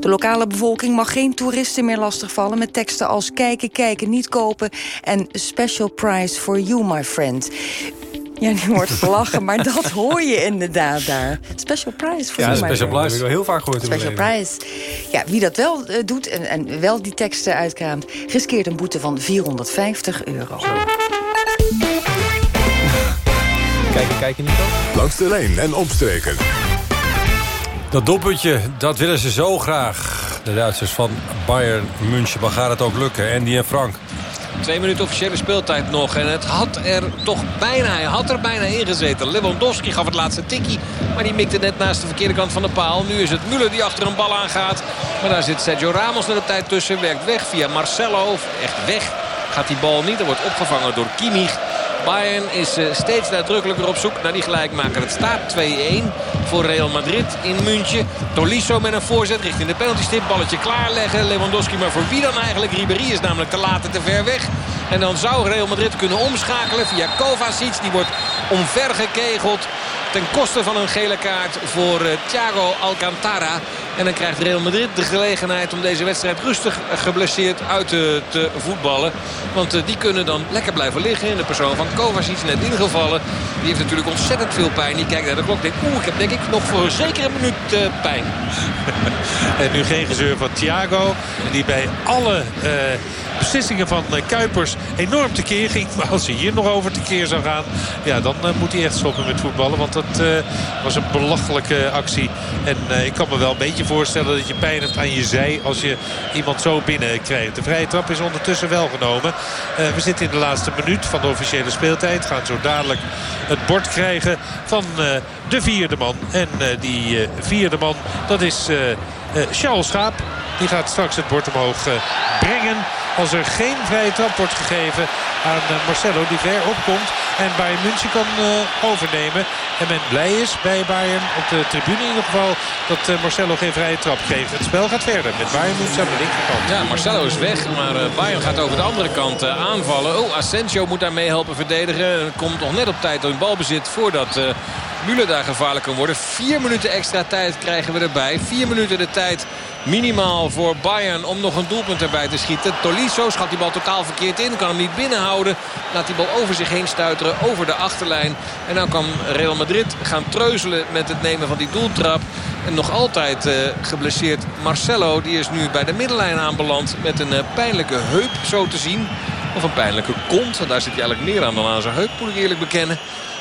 De lokale bevolking mag geen toeristen meer lastigvallen met teksten als kijken, kijken, niet kopen en special price for you, my friend. Ja, nu wordt gelachen, maar dat hoor je inderdaad daar. Special prize voor Ja, special prize. heb ik heel vaak gehoord. Special prize. Ja, wie dat wel uh, doet en, en wel die teksten uitkraamt... riskeert een boete van 450 euro. Kijken, kijken, Nico. Langs de lijn en omstreken. Dat doelpuntje, dat willen ze zo graag. De Duitsers van Bayern München. Maar gaat het ook lukken? Andy en Frank. Twee minuten officiële speeltijd nog. En het had er toch bijna, hij had er bijna ingezeten. Lewandowski gaf het laatste tikkie. Maar die mikte net naast de verkeerde kant van de paal. Nu is het Müller die achter een bal aangaat. Maar daar zit Sergio Ramos naar de tijd tussen. Werkt weg via Marcelo. Echt weg gaat die bal niet. Er wordt opgevangen door Kimmich. Bayern is eh, steeds nadrukkelijker op zoek naar die gelijkmaker. Het staat 2-1 voor Real Madrid in München. Tolisso met een voorzet richting de penaltystip. Balletje klaarleggen. Lewandowski maar voor wie dan eigenlijk? Ribéry is namelijk te laat en te ver weg. En dan zou Real Madrid kunnen omschakelen via Kovacic. Die wordt omvergekegeld ten koste van een gele kaart voor uh, Thiago Alcantara. En dan krijgt Real Madrid de gelegenheid om deze wedstrijd rustig geblesseerd uit te, te voetballen. Want uh, die kunnen dan lekker blijven liggen. In de persoon van Kovacic net ingevallen. Die heeft natuurlijk ontzettend veel pijn. Die kijkt naar de klok denkt, oeh, ik heb denk ik nog voor zeker een minuut uh, pijn. en nu geen gezeur van Thiago. Die bij alle beslissingen van Kuipers enorm tekeer ging. Maar als hij hier nog over tekeer zou gaan... ja, dan moet hij echt stoppen met voetballen. Want dat was een belachelijke actie. En ik kan me wel een beetje voorstellen dat je pijn hebt aan je zij als je iemand zo binnen krijgt. De vrije trap is ondertussen wel genomen. Uh, we zitten in de laatste minuut van de officiële speeltijd. Gaan zo dadelijk het bord krijgen van uh, de vierde man. En uh, die vierde man, dat is Charles Schaap die gaat straks het bord omhoog brengen. Als er geen vrije trap wordt gegeven aan Marcelo die ver opkomt. En Bayern München kan overnemen. En men blij is bij Bayern op de tribune in ieder geval dat Marcelo geen vrije trap geeft. Het spel gaat verder met Bayern München aan de linkerkant. Ja, Marcelo is weg, maar Bayern gaat over de andere kant aanvallen. Oh, Asensio moet daarmee helpen verdedigen. Komt nog net op tijd in balbezit voordat Müller daar gevaarlijk kan worden. Vier minuten extra tijd krijgen we erbij. Vier minuten de tijd minimaal voor Bayern om nog een doelpunt erbij te schieten. Tolisso schat die bal totaal verkeerd in. Kan hem niet binnenhouden. Laat die bal over zich heen stuiteren. Over de achterlijn. En dan kan Real Madrid gaan treuzelen met het nemen van die doeltrap. En nog altijd uh, geblesseerd Marcelo. Die is nu bij de middenlijn aanbeland. Met een uh, pijnlijke heup zo te zien. Of een pijnlijke kont. Daar zit hij eigenlijk meer aan dan aan zijn heup moet ik eerlijk bekennen.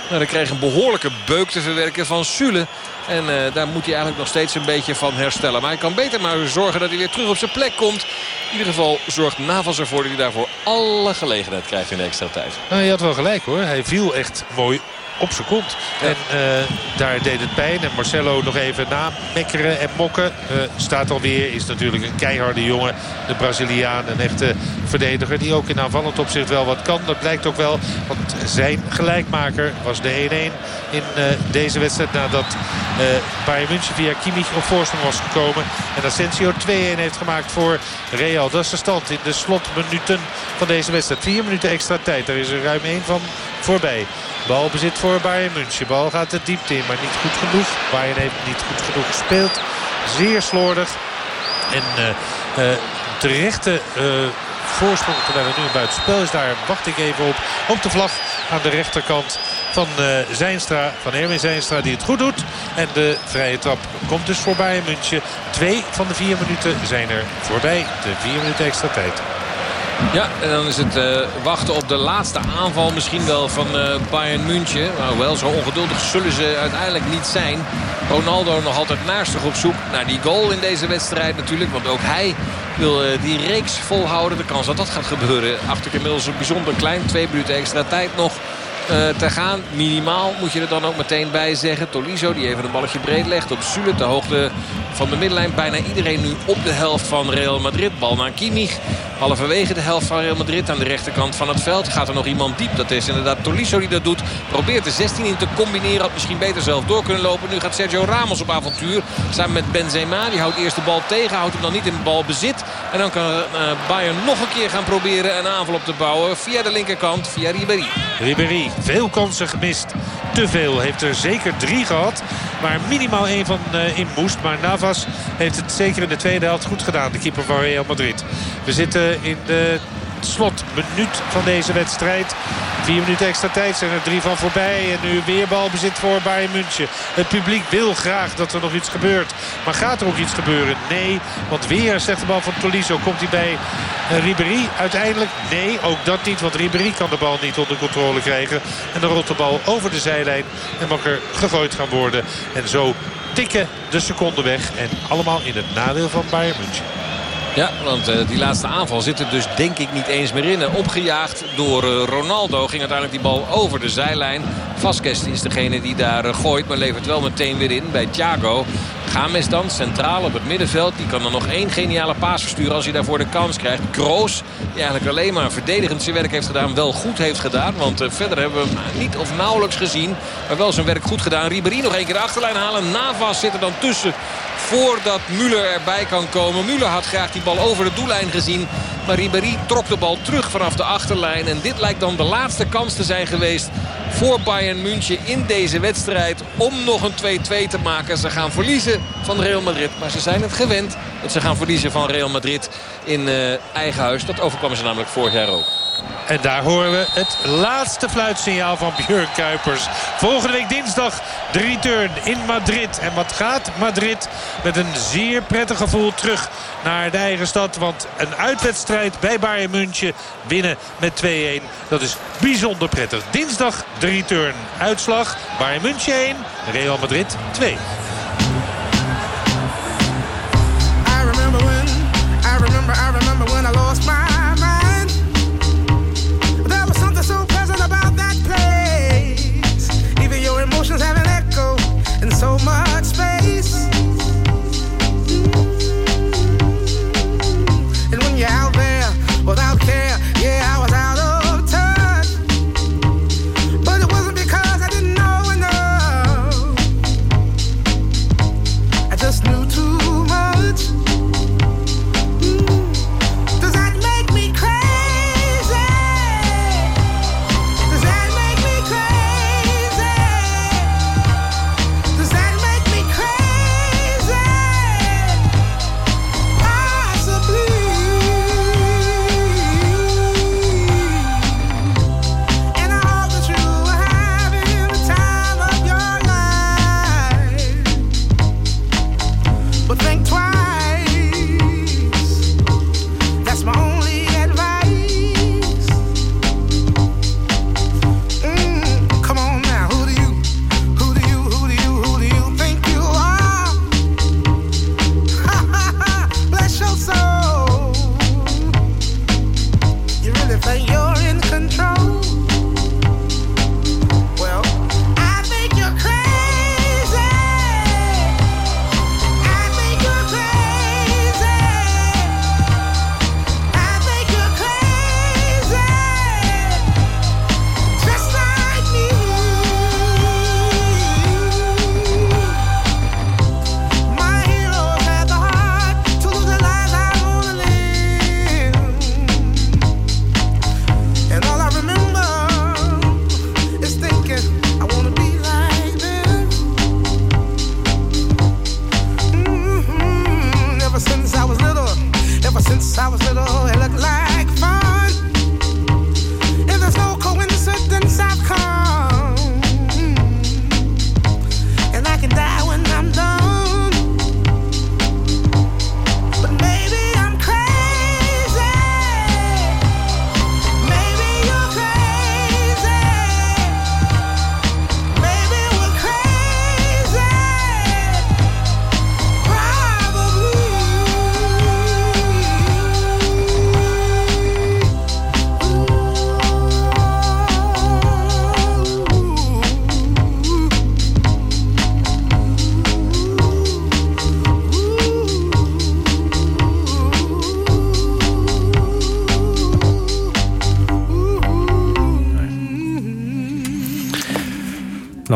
Maar hij kreeg een behoorlijke beuk te verwerken van Sule. En uh, daar moet hij eigenlijk nog steeds een beetje van herstellen. Maar hij kan beter maar zorgen dat hij weer terug op zijn plek komt. In ieder geval zorgt Navas ervoor dat hij daarvoor alle gelegenheid krijgt in de extra tijd. Nou, je had wel gelijk hoor. Hij viel echt mooi op zijn kont. En uh, daar deed het pijn. En Marcelo nog even namekkeren en mokken. Uh, staat alweer, is natuurlijk een keiharde jongen. De Braziliaan, een echte verdediger. Die ook in aanvallend opzicht wel wat kan. Dat blijkt ook wel. Want zijn gelijkmaker was de 1-1 in uh, deze wedstrijd. Nadat Bayern München via Kimmich op voorsprong was gekomen. En Asensio 2-1 heeft gemaakt voor Real. Dat is de stand in de slotminuten van deze wedstrijd. Vier minuten extra tijd. Daar is er ruim één van voorbij. Balbezit voor Bayern München. Bal gaat de diepte in, maar niet goed genoeg. Bayern heeft niet goed genoeg gespeeld. Zeer slordig. En uh, uh, terechte uh, voorsprong terwijl er nu een buitenspel is. Daar wacht ik even op. Op de vlag aan de rechterkant van Zijnstra. Van Erwin Zijnstra die het goed doet. En de vrije trap komt dus voor Bayern München. Twee van de vier minuten zijn er voorbij. De vier minuten extra tijd. Ja, en dan is het uh, wachten op de laatste aanval misschien wel van uh, Bayern München. Maar wel zo ongeduldig zullen ze uiteindelijk niet zijn. Ronaldo nog altijd naastig op zoek naar die goal in deze wedstrijd natuurlijk. Want ook hij wil uh, die reeks volhouden. De kans dat dat gaat gebeuren achter inmiddels een bijzonder klein. Twee minuten extra tijd nog. Uh, te gaan. Minimaal moet je er dan ook meteen bij zeggen. Tolizo die even een balletje breed legt op Sule. De hoogte van de middenlijn. Bijna iedereen nu op de helft van Real Madrid. Bal naar Kimmich. Halverwege de helft van Real Madrid aan de rechterkant van het veld. Gaat er nog iemand diep. Dat is inderdaad Tolisso die dat doet. Probeert de 16 in te combineren. Had misschien beter zelf door kunnen lopen. Nu gaat Sergio Ramos op avontuur. Samen met Benzema. Die houdt eerst de bal tegen. Houdt hem dan niet in de bal bezit. En dan kan uh, Bayern nog een keer gaan proberen een aanval op te bouwen. Via de linkerkant. Via Ribéry. Ribéry. Veel kansen gemist. Te veel. Heeft er zeker drie gehad. Waar minimaal één van uh, in moest. Maar Navas heeft het zeker in de tweede helft goed gedaan. De keeper van Real Madrid. We zitten in de slotminuut van deze wedstrijd. Vier minuten extra tijd zijn er drie van voorbij. En nu weer balbezit voor Bayern München. Het publiek wil graag dat er nog iets gebeurt. Maar gaat er ook iets gebeuren? Nee. Want weer een slechte bal van Tolisso. Komt hij bij uh, Ribéry uiteindelijk? Nee, ook dat niet. Want Ribéry kan de bal niet onder controle krijgen. En dan rolt de bal over de zijlijn. En mag er gegooid gaan worden. En zo tikken de seconden weg. En allemaal in het nadeel van Bayern München. Ja, want uh, die laatste aanval zit er dus denk ik niet eens meer in. Opgejaagd door uh, Ronaldo ging uiteindelijk die bal over de zijlijn. Vasquez is degene die daar gooit, maar levert wel meteen weer in bij Thiago. Games dan, centraal op het middenveld. Die kan er nog één geniale paas versturen als hij daarvoor de kans krijgt. Kroos, die eigenlijk alleen maar verdedigend zijn werk heeft gedaan. Wel goed heeft gedaan, want verder hebben we hem niet of nauwelijks gezien. Maar wel zijn werk goed gedaan. Ribéry nog één keer de achterlijn halen. Navas zit er dan tussen voordat Müller erbij kan komen. Müller had graag die bal over de doellijn gezien. Maar Ribéry trok de bal terug vanaf de achterlijn. En dit lijkt dan de laatste kans te zijn geweest voor Bayern München in deze wedstrijd. Om nog een 2-2 te maken. Ze gaan verliezen van Real Madrid. Maar ze zijn het gewend dat ze gaan verliezen van Real Madrid in uh, eigen huis. Dat overkwam ze namelijk vorig jaar ook. En daar horen we het laatste fluitsignaal van Björn Kuipers. Volgende week dinsdag de return in Madrid. En wat gaat Madrid met een zeer prettig gevoel terug naar de eigen stad. Want een uitwedstrijd bij Bayern München winnen met 2-1. Dat is bijzonder prettig. Dinsdag de return. Uitslag Bayern München 1, Real Madrid 2. I remember when, I remember, I remember when I lost my Have an echo, and so much.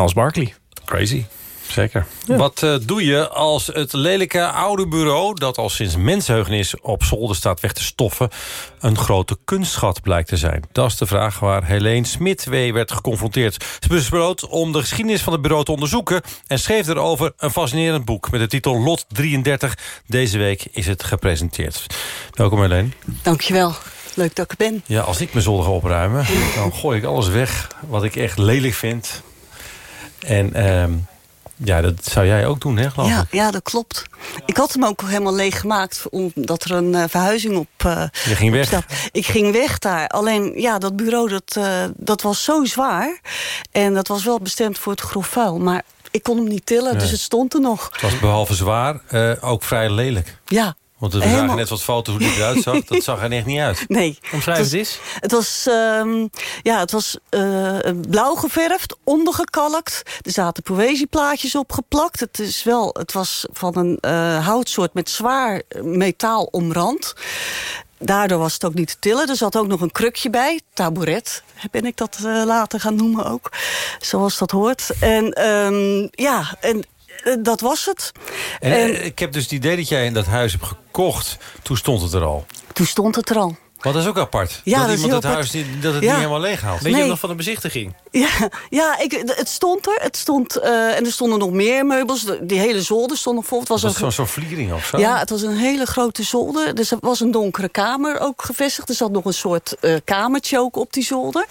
Nals Barkley. Crazy. Zeker. Wat eh, doe je als het lelijke oude bureau... dat al sinds mensheugenis op zolder staat weg te stoffen... een grote kunstschat blijkt te zijn? Dat is de vraag waar Helene Smit-Wee werd geconfronteerd. Ze besloot om de geschiedenis van het bureau te onderzoeken... en schreef erover een fascinerend boek met de titel Lot 33. Deze week is het gepresenteerd. Welkom Helene. Dankjewel. Leuk dat ik er ben. Ja, als ik mijn zolder ga opruimen... dan gooi ik alles weg wat ik echt lelijk vind. En... ehm, ja, dat zou jij ook doen, hè, geloof Ja, ik? ja, dat klopt. Ik had hem ook helemaal leeg gemaakt omdat er een eh, verhuizing op. eh, Je ging weg. staat. Ik ging weg daar. Alleen, ja, dat bureau dat, eh, dat was zo zwaar. En dat was wel bestemd voor het grof vuil. Maar ik kon hem niet tillen, Nee. dus het stond er nog. Het was behalve zwaar ook vrij lelijk. Ja. Want we Helemaal. zagen net wat foto's hoe die eruit zag. Dat zag er echt niet uit. Nee. Omschrijf het het eens. Het was, ehm, ja, het was eh, blauw geverfd, ondergekalkt. Er zaten poëzieplaatjes opgeplakt. Het, is wel, het was van een eh, houtsoort met zwaar metaal omrand. Daardoor was het ook niet te tillen. Er zat ook nog een krukje bij, tabouret. Ben ik dat eh, later gaan noemen ook. Zoals dat hoort. En ehm, ja, en eh, dat was het. En, En- eh, ik heb dus het idee dat jij in dat huis hebt gekocht. Toen stond het er al. Toen stond het er al. Want dat is ook apart. Ja, dat, iemand het huis dat het Ja. niet helemaal leeg haalt. Weet je nog van de bezichtiging? Ja, ja ik, het stond er. Het stond, eh, en er stonden nog meer meubels. De- Die hele zolder stond nog vol. Het was Was zo'n zo'n vliering of zo? Ja, het was een hele grote zolder. Dus er was een donkere kamer ook gevestigd. Er zat nog een soort eh, kamertje ook op die zolder.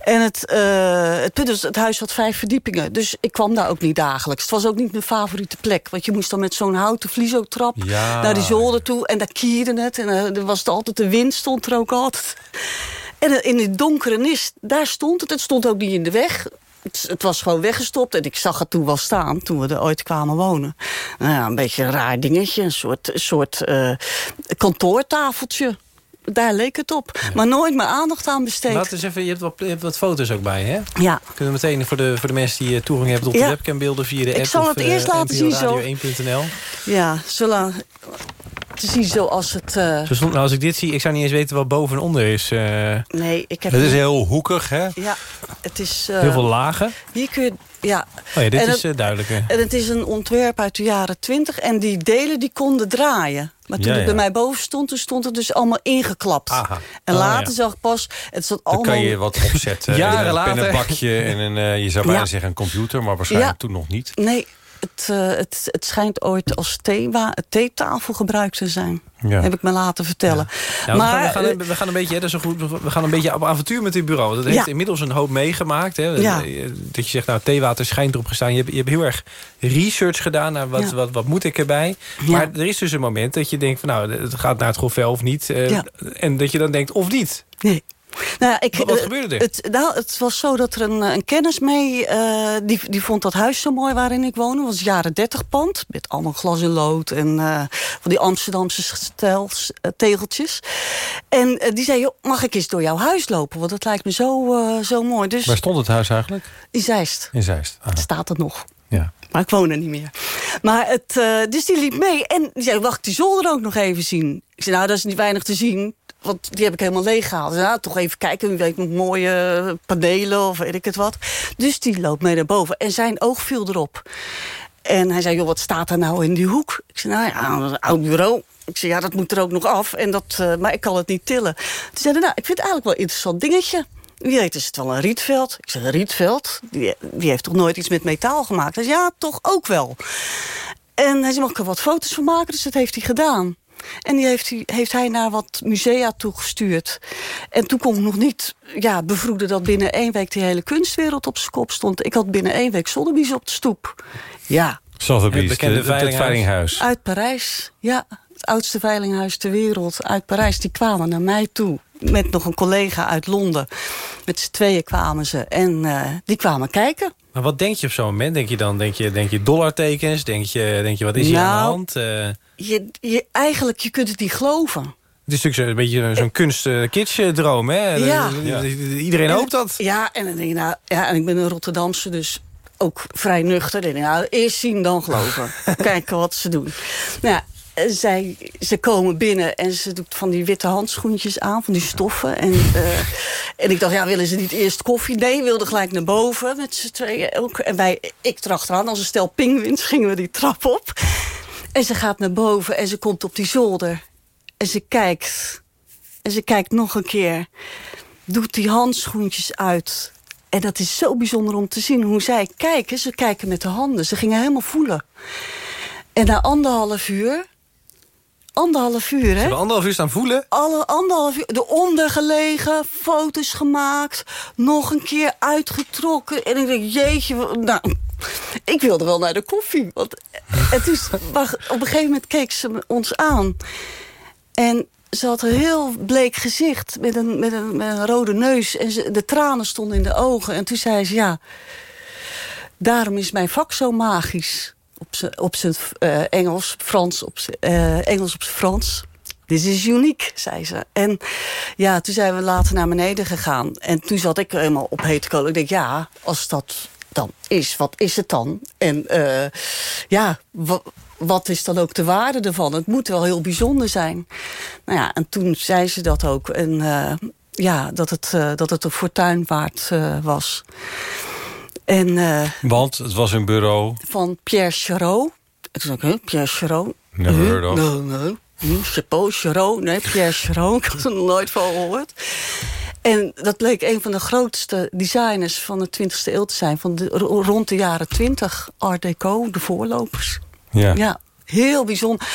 En het, eh, het punt is, het huis had vijf verdiepingen. Dus ik kwam daar ook niet dagelijks. Het was ook niet mijn favoriete plek. Want je moest dan met zo'n houten vliezotrap Ja. naar die zolder toe. En daar kierde het. En er was het altijd, de wind stond ook altijd. En in het donkere nis, daar stond het. Het stond ook niet in de weg. Het, het was gewoon weggestopt. En ik zag het toen wel staan, toen we er ooit kwamen wonen. Nou ja, een beetje een raar dingetje. Een soort, soort eh, kantoortafeltje. Daar leek het op. Maar nooit meer aandacht aan besteed. Laat eens even, je hebt, wat, je hebt wat foto's ook bij, hè? Ja. Kunnen we meteen voor de, voor de mensen die eh, toegang hebben tot de Ja. webcambeelden via de Ik app zal of, het eerst eh, laten zien zo. NPOradio1.nl. Ja, zolang... Te zien zoals het... eh, Zo stond- nou, als ik dit zie, ik zou niet eens weten wat boven en onder is. eh, nee, ik heb... Het is heel hoekig, hè? Ja, het is... eh, heel veel lagen. Hier kun je... Ja. Oh ja, dit En is het- duidelijker. En het is een ontwerp uit de jaren twintig. En die delen die konden draaien. Maar toen Ja, het ja. bij mij boven stond, toen stond het dus allemaal ingeklapt. Aha. En Oh, later ja. zag ik pas, het zat Dan allemaal... kan je wat opzetten. Jaren een later. pennenbakje en een, eh, je zou bijna Ja. zeggen een computer, maar waarschijnlijk Ja. toen nog niet. Nee, het, eh, het, het schijnt ooit als theewa- theetafel gebruikt te zijn. Ja. Heb ik me laten vertellen. Ja, maar, we, gaan, we, eh, gaan, we gaan een beetje, hè, dat is een goed, we gaan een beetje op avontuur met dit bureau. Dat heeft Ja. inmiddels een hoop meegemaakt. Hè. Eh, Dat je zegt, nou, theewater schijnt erop gestaan. Je hebt, je hebt heel erg research gedaan naar wat, wat, wat moet ik erbij. Maar er is dus een moment dat je denkt, van, nou, het gaat naar het grofvel of niet. eh. En dat je dan denkt, of niet. Nee. Nou ik, Wat- wat eh, gebeurde er? Het, nou, het was zo dat er een, eh, een kennis mee... eh, die, die vond dat huis zo mooi waarin ik woonde. Het was jaren 30 pand. Met allemaal glas en lood. En van die Amsterdamse stijls, eh, tegeltjes. En die zei, joh, mag ik eens door jouw huis lopen? Want dat lijkt me zo, zo mooi. Dus Waar stond het huis eigenlijk? in Zeist. In Zeist. Ah, Staat het nog. ja. Maar ik woon er niet meer. Maar het, dus die liep mee. En die zei, wacht, die zolder ook nog even zien. Ik zei, nou, dat is niet weinig te zien. Want die heb ik helemaal leeg gehaald. Ik zei, nou, toch even kijken. Wie weet mooie panelen of weet ik het wat. Dus die loopt mee naar boven. En zijn oog viel erop. En hij zei, joh, wat staat er nou in die hoek? Ik zei, nou ja, een oud bureau. Ik zei, ja, dat moet er ook nog af. En dat, eh, maar ik kan het niet tillen. Toen zei hij, nou, ik vind het eigenlijk wel een interessant dingetje. Wie weet is het wel een rietveld? Ik zeg, een rietveld? Die, die heeft toch nooit iets met metaal gemaakt? Hij zei, ja, toch ook wel. En hij zei, mag ik er wat foto's van maken? Dus dat heeft hij gedaan. En die heeft, hij, heeft hij naar wat musea toegestuurd. En toen kon ik nog niet ja, bevroeden dat binnen één week... die hele kunstwereld op zijn kop stond. Ik had binnen één week Sotheby's op de stoep. Ja. Sotheby's, Het bekende de- de- het veilinghuis. veilinghuis. Uit Parijs, ja. Het oudste veilinghuis ter wereld uit Parijs. Die kwamen naar mij toe. Met nog een collega uit Londen. Met z'n tweeën kwamen ze. En eh, die kwamen kijken. Maar wat denk je op zo'n moment? Denk je dan, denk je, denk je dollartekens? Denk je, denk je wat is hier aan de Nou, hand? Je, je, eigenlijk, je kunt het niet geloven. het is natuurlijk een beetje zo'n kunst uh, droom hè? Ja. Iedereen En- hoopt dat. Ja, en dan denk je, nou, ja, en ik ben een Rotterdamse, dus ook vrij nuchter. Dan denk ik, nou, eerst zien, dan geloven. Kijken wat ze doen. Nou ja, zij, ze komen binnen en ze doet van die witte handschoentjes aan, van die stoffen. En, eh, en ik dacht, ja, willen ze niet eerst koffie? Nee, wilden gelijk naar boven met z'n tweeën ook. En wij, ik erachteraan, als een stel pinguïns, gingen we die trap op. En ze gaat naar boven en ze komt op die zolder. En ze kijkt. En ze kijkt nog een keer. Doet die handschoentjes uit. En dat is zo bijzonder om te zien hoe zij kijken. Ze kijken met de handen. Ze gingen helemaal voelen. En na anderhalf uur... Anderhalf uur, hè? Anderhalf uur staan voelen. Alle anderhalf uur eronder gelegen, foto's gemaakt, nog een keer uitgetrokken. En ik denk, jeetje, nou, ik wilde wel naar de koffie. Want het is, maar op een gegeven moment keek ze ons aan. En ze had een heel bleek gezicht met een, met een, rode neus. En de tranen stonden in de ogen. En toen zei ze, ja, daarom is mijn vak zo magisch. Op zijn eh, Engels, Frans, op eh, Engels op zijn Frans. Dit is uniek, zei ze. En ja, toen zijn we later naar beneden gegaan. En toen zat ik helemaal op hete kolen. Ik denk, ja, als dat dan is, wat is het dan? En eh, ja, wa- wat is dan ook de waarde ervan? Het moet wel heel bijzonder zijn. Nou ja, en toen zei ze dat ook. En eh, ja, dat het, eh, dat het een fortuin waard was. En Want het was een bureau. van Pierre Charot. Toen dacht ik, huh, Pierre Charot? Never heard of. Nee, nee. Hm, Chapeau, Charot. Nee, Pierre Charot. Ik had er nooit van gehoord. En dat bleek een van de grootste designers van de 20e eeuw te zijn. Van de, rond de jaren 20. Art Deco, de voorlopers. Ja. Ja, heel bijzonder.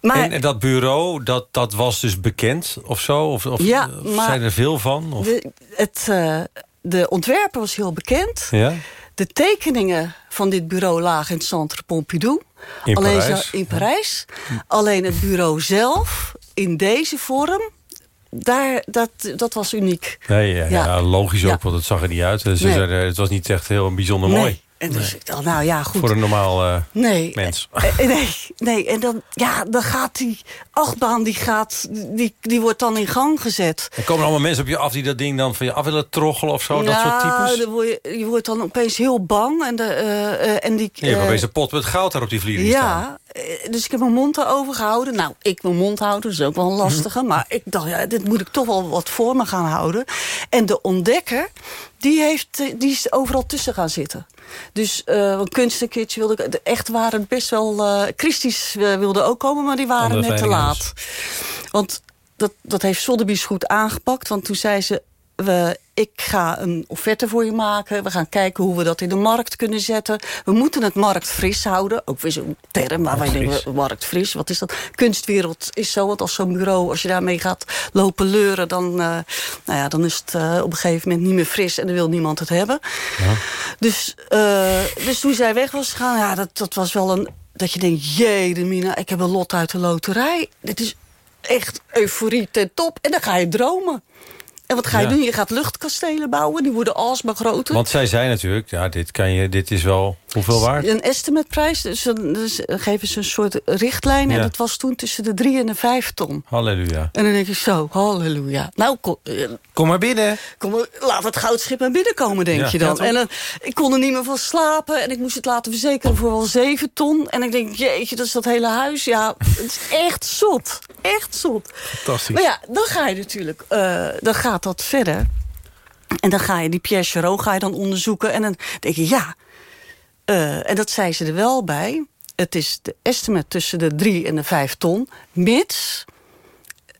Maar En, en dat bureau, dat, dat was dus bekend of zo? Of, of, Ja, of maar- zijn er veel van? Of? de, het, eh, de ontwerper was heel bekend. Ja? De tekeningen van dit bureau lagen in het Centre Pompidou. In Alleen Parijs. zo- in Parijs. Alleen het bureau zelf, in deze vorm, daar, dat, dat was uniek. Nee, ja, Ja. ja, logisch ook, want het zag er niet uit. Ze Nee. zeiden, het was niet echt heel bijzonder mooi. En dus ik dacht, nou ja, goed. Voor een normaal eh, Nee. mens. Eh, Nee, nee, en dan, ja, dan gaat die achtbaan, die, gaat, die, die wordt dan in gang gezet. Er komen allemaal mensen op je af die dat ding dan van je af willen troggelen of zo. dat soort types. dan word je, je wordt dan opeens heel bang. En, de, eh, eh, en die, Je hebt eh, opeens een pot met goud daar op die vliering staan. Ja, eh, dus ik heb mijn mond erover gehouden. Nou, ik mijn mond houden, dat is ook wel een lastige. maar ik dacht, ja, dit moet ik toch wel wat voor me gaan houden. En de ontdekker, die, heeft, eh, die is overal tussen gaan zitten. Dus eh een kunstkitje wilde ik... Echt waren best wel... eh Christies wilde ook komen, maar die waren Andere net te laat. Want dat, dat heeft Sotheby's goed aangepakt. Want toen zei ze... We, ik ga een offerte voor je maken. We gaan kijken hoe we dat in de markt kunnen zetten. We moeten het marktfris houden. Ook weer zo'n term waar wij denken... Marktfris, wat is dat? Kunstwereld is zo. Want als zo'n bureau, als je daarmee gaat lopen leuren... dan, eh, nou ja, dan is het eh, op een gegeven moment niet meer fris... en dan wil niemand het hebben. Dus, eh, dus toen zij weg was gegaan, ja, dat, dat was wel een... dat je denkt, jee, de mina, ik heb een lot uit de loterij. Dit is echt euforie ten top. En dan ga je dromen. En wat ga je Ja. doen? Je gaat luchtkastelen bouwen. Die worden alsmaar groter. Want zij zei natuurlijk, ja, dit, kan je, dit is wel hoeveel waard? Een estimateprijs. Dus, dan- dus geven ze een soort richtlijn. Ja. En dat was toen tussen de drie en de vijf ton. Halleluja. En dan denk ik zo, halleluja. Nou, kom, eh, Kom maar binnen. kom, maar, laat het goudschip maar binnenkomen, denk Ja. je dan. en dan, ik kon er niet meer van slapen. En ik moest het laten verzekeren voor wel zeven ton. En ik denk, jeetje, dat is dat hele huis. Ja, het is echt zot. Echt zot. Fantastisch. Maar ja, dan ga je natuurlijk, eh, dan gaat dat verder. En dan ga je die Pierre Charot je dan onderzoeken. En dan denk je, ja. eh, en dat zei ze er wel bij. Het is de estimate tussen de drie en de vijf ton. Mits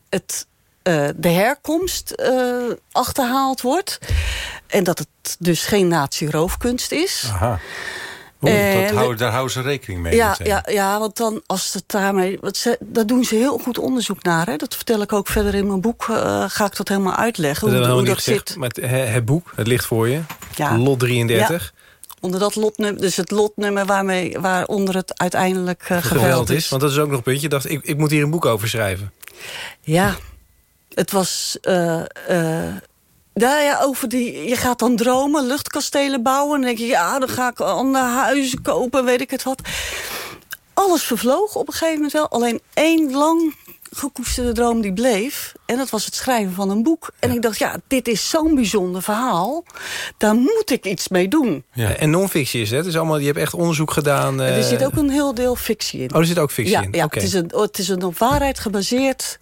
het, eh, de herkomst eh, achterhaald wordt. En dat het dus geen nazi-roofkunst is. Aha. Oeh, En- dat houden, daar houden ze rekening mee. Ja, meteen. ja, ja, want dan als het daarmee... Want ze, daar doen ze heel goed onderzoek naar. Hè? Dat vertel ik ook verder in mijn boek. eh, ga ik dat helemaal uitleggen. Dat Hoe, hoe dat gezegd, zit. maar het, he- het boek, het ligt voor je. Ja. Lot 33. Onder dat lotnummer, dus het lotnummer waarmee, waaronder het uiteindelijk eh, geweld geveld is. is. Want dat is ook nog een puntje. Ik dacht, ik, ik moet hier een boek over schrijven. Ja, het was... eh, eh, nou ja, over die, je gaat dan dromen, luchtkastelen bouwen. En dan denk je, ja, dan ga ik andere huizen kopen, weet ik het wat. Alles vervloog op een gegeven moment wel. Alleen één lang gekoesterde droom die bleef. En dat was het schrijven van een boek. En ik dacht, ja, dit is zo'n bijzonder verhaal. Daar moet ik iets mee doen. Ja. En non-fictie is het. Dus allemaal, je hebt echt onderzoek gedaan. Er eh, zit ook een heel deel fictie in. Oh, er zit ook fictie ja, in. Ja, het, is een, het is een op waarheid gebaseerd,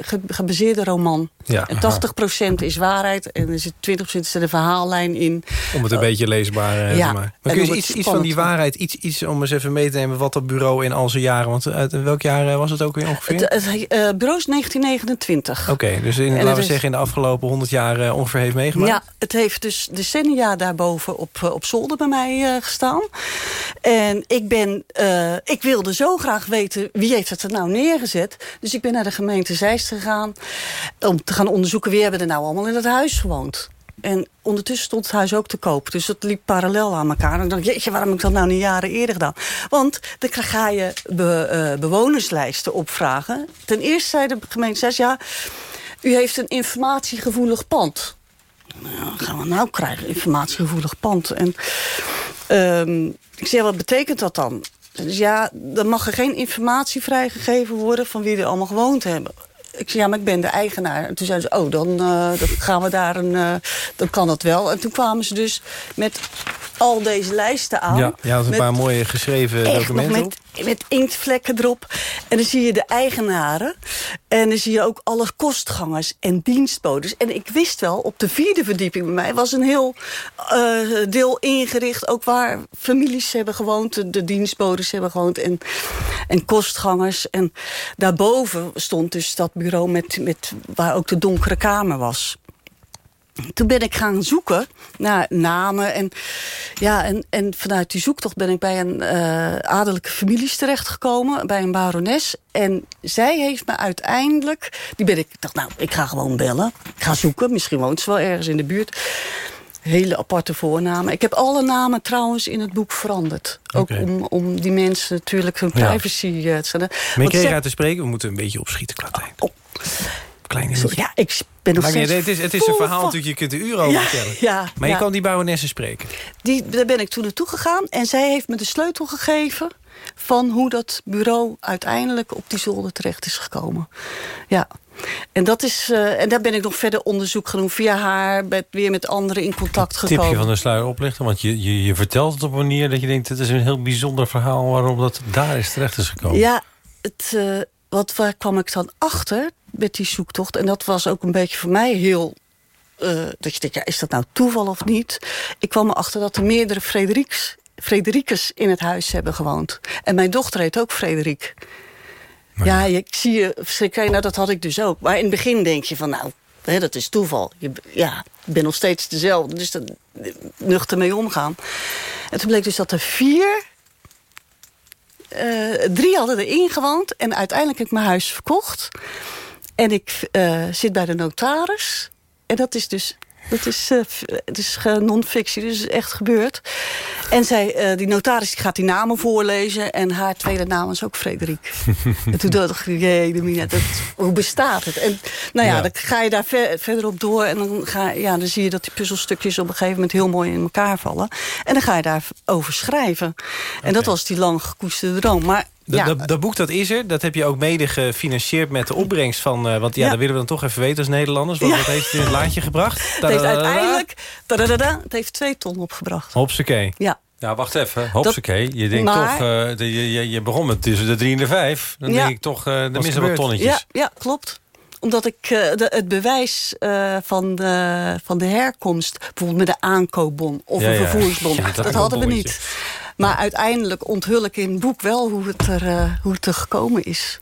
ge- gebaseerde roman. Ja. En 80% is waarheid en er zit 20% is een verhaallijn in. Om het een beetje leesbaar eh, ja, te maken. en Maar kun je iets, van die waarheid, iets, iets om eens even mee te nemen... wat dat bureau in al zijn jaren... Want uit welk jaar eh, was het ook weer ongeveer? Het, het eh, bureau is 1929. Oké, dus in, En laten we is- zeggen in de afgelopen 100 jaar eh, ongeveer heeft meegemaakt? Ja, het heeft dus decennia daarboven op, eh, op zolder bij mij eh, gestaan. En ik, ben, eh, ik wilde zo graag weten wie heeft het er nou neergezet. Dus ik ben naar de gemeente Zeist gegaan om te gaan onderzoeken wie hebben er nou allemaal in het huis gewoond. En ondertussen stond het huis ook te koop. Dus dat liep parallel aan elkaar. En ik dacht, jeetje, waarom ik dat nou niet jaren eerder gedaan? Want dan ga je eh, bewonerslijsten opvragen. Ten eerste zei de gemeente Zeist, ja, u heeft een informatiegevoelig pand. Nou, gaan we nou krijgen? Informatiegevoelig pand. En ehm, ik zei, wat betekent dat dan? Dus ja, dan mag er geen informatie vrijgegeven worden... van wie er allemaal gewoond hebben. Ik zei, ja, maar ik ben de eigenaar. En toen zeiden ze, oh, dan, eh, dan gaan we daar een... eh, dan kan dat wel. En toen kwamen ze dus met al deze lijsten aan. Ja, je had een Met- paar mooie geschreven documenten met, met inktvlekken erop. En dan zie je de eigenaren. En dan zie je ook alle kostgangers en dienstbodes. En ik wist wel, op de vierde verdieping bij mij... was een heel eh, deel ingericht. Ook waar families hebben gewoond. de- De dienstbodes hebben gewoond. En, en kostgangers. En daarboven stond dus dat bureau met, met, waar ook de donkere kamer was toen ben ik gaan zoeken naar namen. En, ja, en, en vanuit die zoektocht ben ik bij een eh adellijke families terechtgekomen. Bij een barones. En zij heeft me uiteindelijk... Die ben ik, ik dacht, nou, ik ga gewoon bellen. Ik ga zoeken. Misschien woont ze wel ergens in de buurt. Hele aparte voornamen. Ik heb alle namen trouwens in het boek veranderd. Ook om, om die mensen natuurlijk hun Ja. privacy eh, te stellen. Maar ik uit te spreken, we moeten een beetje opschieten, Klatijn. Klein ja, ik ben nog steeds het, is, het is een verhaal van- natuurlijk, je kunt er uren over vertellen. ja, maar je ja. kan die baronessen spreken. Die, daar ben ik toen naartoe gegaan. En zij heeft me de sleutel gegeven van hoe dat bureau uiteindelijk op die zolder terecht is gekomen. Ja. En, dat is, eh, en daar ben ik nog verder onderzoek gaan doen. Via haar, met, weer met anderen in contact gekomen. Tipje van de sluier oplichten, want je, je, je vertelt het op een manier dat je denkt... het is een heel bijzonder verhaal waarom dat daar is terecht is gekomen. Ja, het, eh, wat, waar kwam ik dan achter met die zoektocht? En dat was ook een beetje voor mij heel... eh, dat je denkt, ja, is dat nou toeval of niet? Ik kwam erachter dat er meerdere Frederiks, Frederikes in het huis hebben gewoond. En mijn dochter heet ook Frederik. Ja, ik zie je verschrikken. Nou, dat had ik dus ook. Maar in het begin denk je van, nou, hè, dat is toeval. Je, ja, ik ben nog steeds dezelfde. Dus daar nuchter mee omgaan. En toen bleek dus dat er vier eh, drie hadden erin gewoond. En uiteindelijk heb ik mijn huis verkocht. En ik eh, zit bij de notaris. En dat is dus... Dat is, f- het is non-fictie, dus het is echt gebeurd. En zij, eh, die notaris die gaat die namen voorlezen. En haar tweede naam is ook Frederik. en toen dacht ik, jee, de mina, dat, hoe bestaat het? En nou ja, Ja. dan ga je daar ver, verder op door. En dan, ga, ja, dan zie je dat die puzzelstukjes op een gegeven moment heel mooi in elkaar vallen. En dan ga je daarover schrijven. En dat was die lang gekoesterde droom. Maar ja, dat, dat boek dat is er. Dat heb je ook mede gefinancierd met de opbrengst van... eh, want ja, Ja. dat willen we dan toch even weten als Nederlanders. Want Ja. wat heeft het in het laadje gebracht? het heeft uiteindelijk tadadada, het heeft twee ton opgebracht. Hopsakee. Ja. Ja, wacht even. Hopsakee. Je denkt Maar- toch, eh, de- je, je, je begon met tussen de drie en de vijf. Dan Ja. denk ik toch, uh, er missen wat tonnetjes. Ja, ja, klopt. Omdat ik eh, de, het bewijs eh, van, de, van de herkomst... bijvoorbeeld met een aankoopbon of Ja, een vervoersbon... Ja, dat dat hadden we niet. Maar uiteindelijk onthul ik in het boek wel hoe het er, eh, hoe het er gekomen is.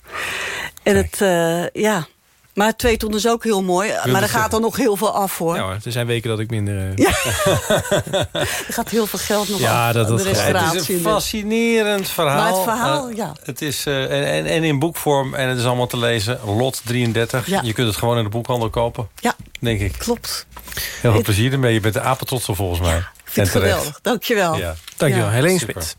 En het, eh, ja... Maar twee ton is ook heel mooi. wilde Maar er gaat er nog heel veel af, hoor. Ja, hoor, er zijn weken dat ik minder... eh, Ja. Er gaat heel veel geld nog af. Ja, dat, aan dat de ik. Het restauratie. is een fascinerend verhaal. Maar het verhaal, ja. Het is, eh, en, en, en in boekvorm, en het is allemaal te lezen. Lot 33. Ja. Je kunt het gewoon in de boekhandel kopen. Ja, denk ik. klopt. Heel veel plezier ermee. Je bent de apetrotser volgens mij. Ik vind het geweldig. Dankjewel. Ja. Dankjewel, Ja. Helene. Smit.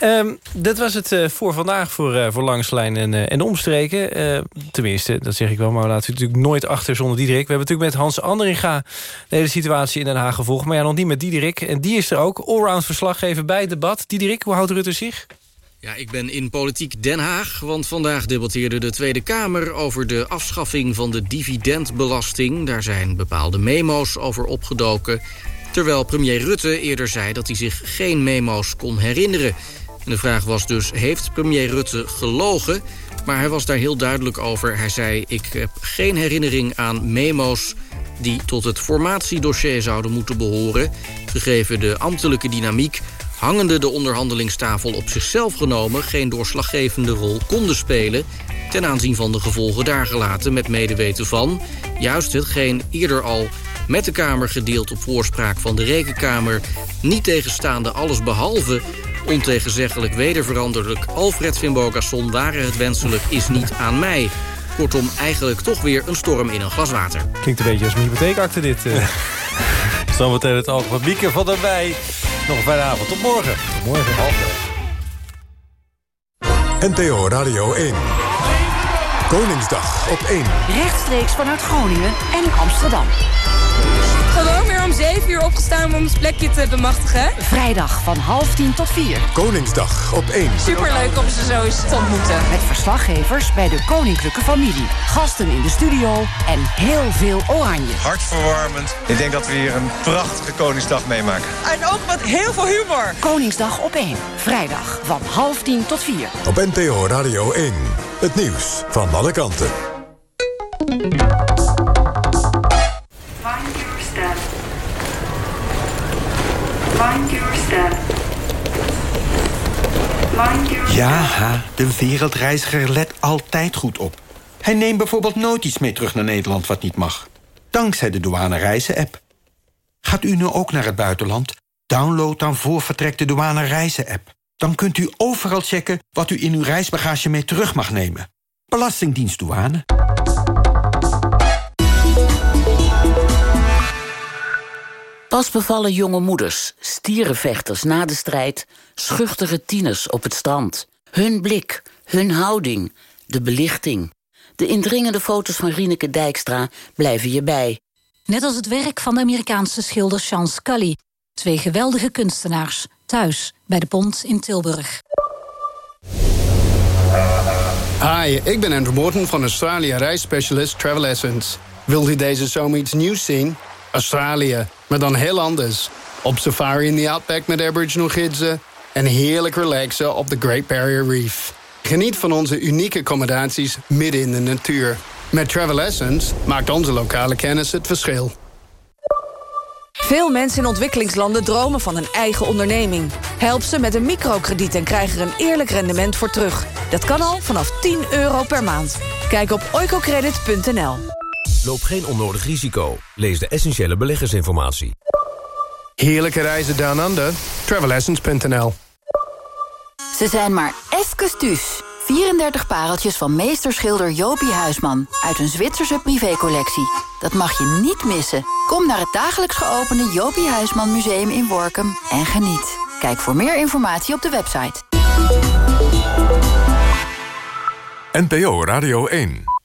Ehm, dat was het eh, voor vandaag voor, eh, voor Langslijn en, eh, en de omstreken. Eh, tenminste, dat zeg ik wel, maar we laten natuurlijk nooit achter zonder Diederik. We hebben natuurlijk met Hans Anderinga de hele situatie in Den Haag gevolgd. Maar ja, nog niet met Diederik. En die is er ook, allround verslaggever bij het debat. Diederik, hoe houdt Rutte zich? Ja, ik ben in politiek Den Haag, want vandaag debatteerde de Tweede Kamer over de afschaffing van de dividendbelasting. Daar zijn bepaalde memo's over opgedoken. Terwijl premier Rutte eerder zei dat hij zich geen memo's kon herinneren. En de vraag was dus, heeft premier Rutte gelogen? Maar hij was daar heel duidelijk over. Hij zei, ik heb geen herinnering aan memo's die tot het formatiedossier zouden moeten behoren. Gegeven de ambtelijke dynamiek hangende de onderhandelingstafel op zichzelf genomen... geen doorslaggevende rol konden spelen... ten aanzien van de gevolgen daar gelaten met medeweten van... juist hetgeen eerder al met de Kamer gedeeld op voorspraak van de Rekenkamer... niet tegenstaande allesbehalve ontegenzeggelijk wederveranderlijk... Alfred Fimbogasson waren het wenselijk is niet aan mij... Kortom, eigenlijk toch weer een storm in een glas water. Klinkt een beetje als een hypotheekakte dit. eh. Zometeen het oog van Mieke van der Wij. Nog een fijne avond. Tot morgen. Tot morgen. NTO Radio 1. Koningsdag op 1. Rechtstreeks vanuit Groningen en Amsterdam. Om 7 uur opgestaan om ons plekje te bemachtigen. Vrijdag van half tien tot vier. Koningsdag op 1. Superleuk om ze zo eens te ontmoeten. Met verslaggevers bij de koninklijke familie. Gasten in de studio en heel veel oranje. Hartverwarmend. Ik denk dat we hier een prachtige Koningsdag meemaken. En ook met heel veel humor. Koningsdag op 1. Vrijdag van half tien tot vier. Op NTO Radio 1. Het nieuws van alle kanten. Ja, de wereldreiziger let altijd goed op. Hij neemt bijvoorbeeld nooit iets mee terug naar Nederland wat niet mag. Dankzij de douane reizen-app. Gaat u nu ook naar het buitenland? Download dan voor vertrek de douane reizen-app. Dan kunt u overal checken wat u in uw reisbagage mee terug mag nemen. Belastingdienst douane. Pas bevallen jonge moeders, stierenvechters na de strijd... schuchtere tieners op het strand. Hun blik, hun houding, de belichting. De indringende foto's van Rieneke Dijkstra blijven je bij. Net als het werk van de Amerikaanse schilder Sean Scully. Twee geweldige kunstenaars, thuis bij de Pont in Tilburg. Hi, ik ben Andrew Morton van Australië reisspecialist Travel Essence. Wilt u deze zomer iets nieuws zien? Australië, maar dan heel anders. Op safari in the Outback met Aboriginal gidsen... en heerlijk relaxen op de Great Barrier Reef. Geniet van onze unieke accommodaties midden in de natuur. Met Travel Essence maakt onze lokale kennis het verschil. Veel mensen in ontwikkelingslanden dromen van een eigen onderneming. Help ze met een microkrediet en krijg er een eerlijk rendement voor terug. Dat kan al vanaf 10 euro per maand. Kijk op oicocredit.nl. Loop geen onnodig risico. Lees de essentiële beleggersinformatie. Heerlijke reizen down under. Travelessence.nl Ze zijn maar even thuis. 34 pareltjes van meesterschilder Jopie Huisman... uit een Zwitserse privécollectie. Dat mag je niet missen. Kom naar het dagelijks geopende Jopie Huisman Museum in Workum en geniet. Kijk voor meer informatie op de website. NPO Radio 1.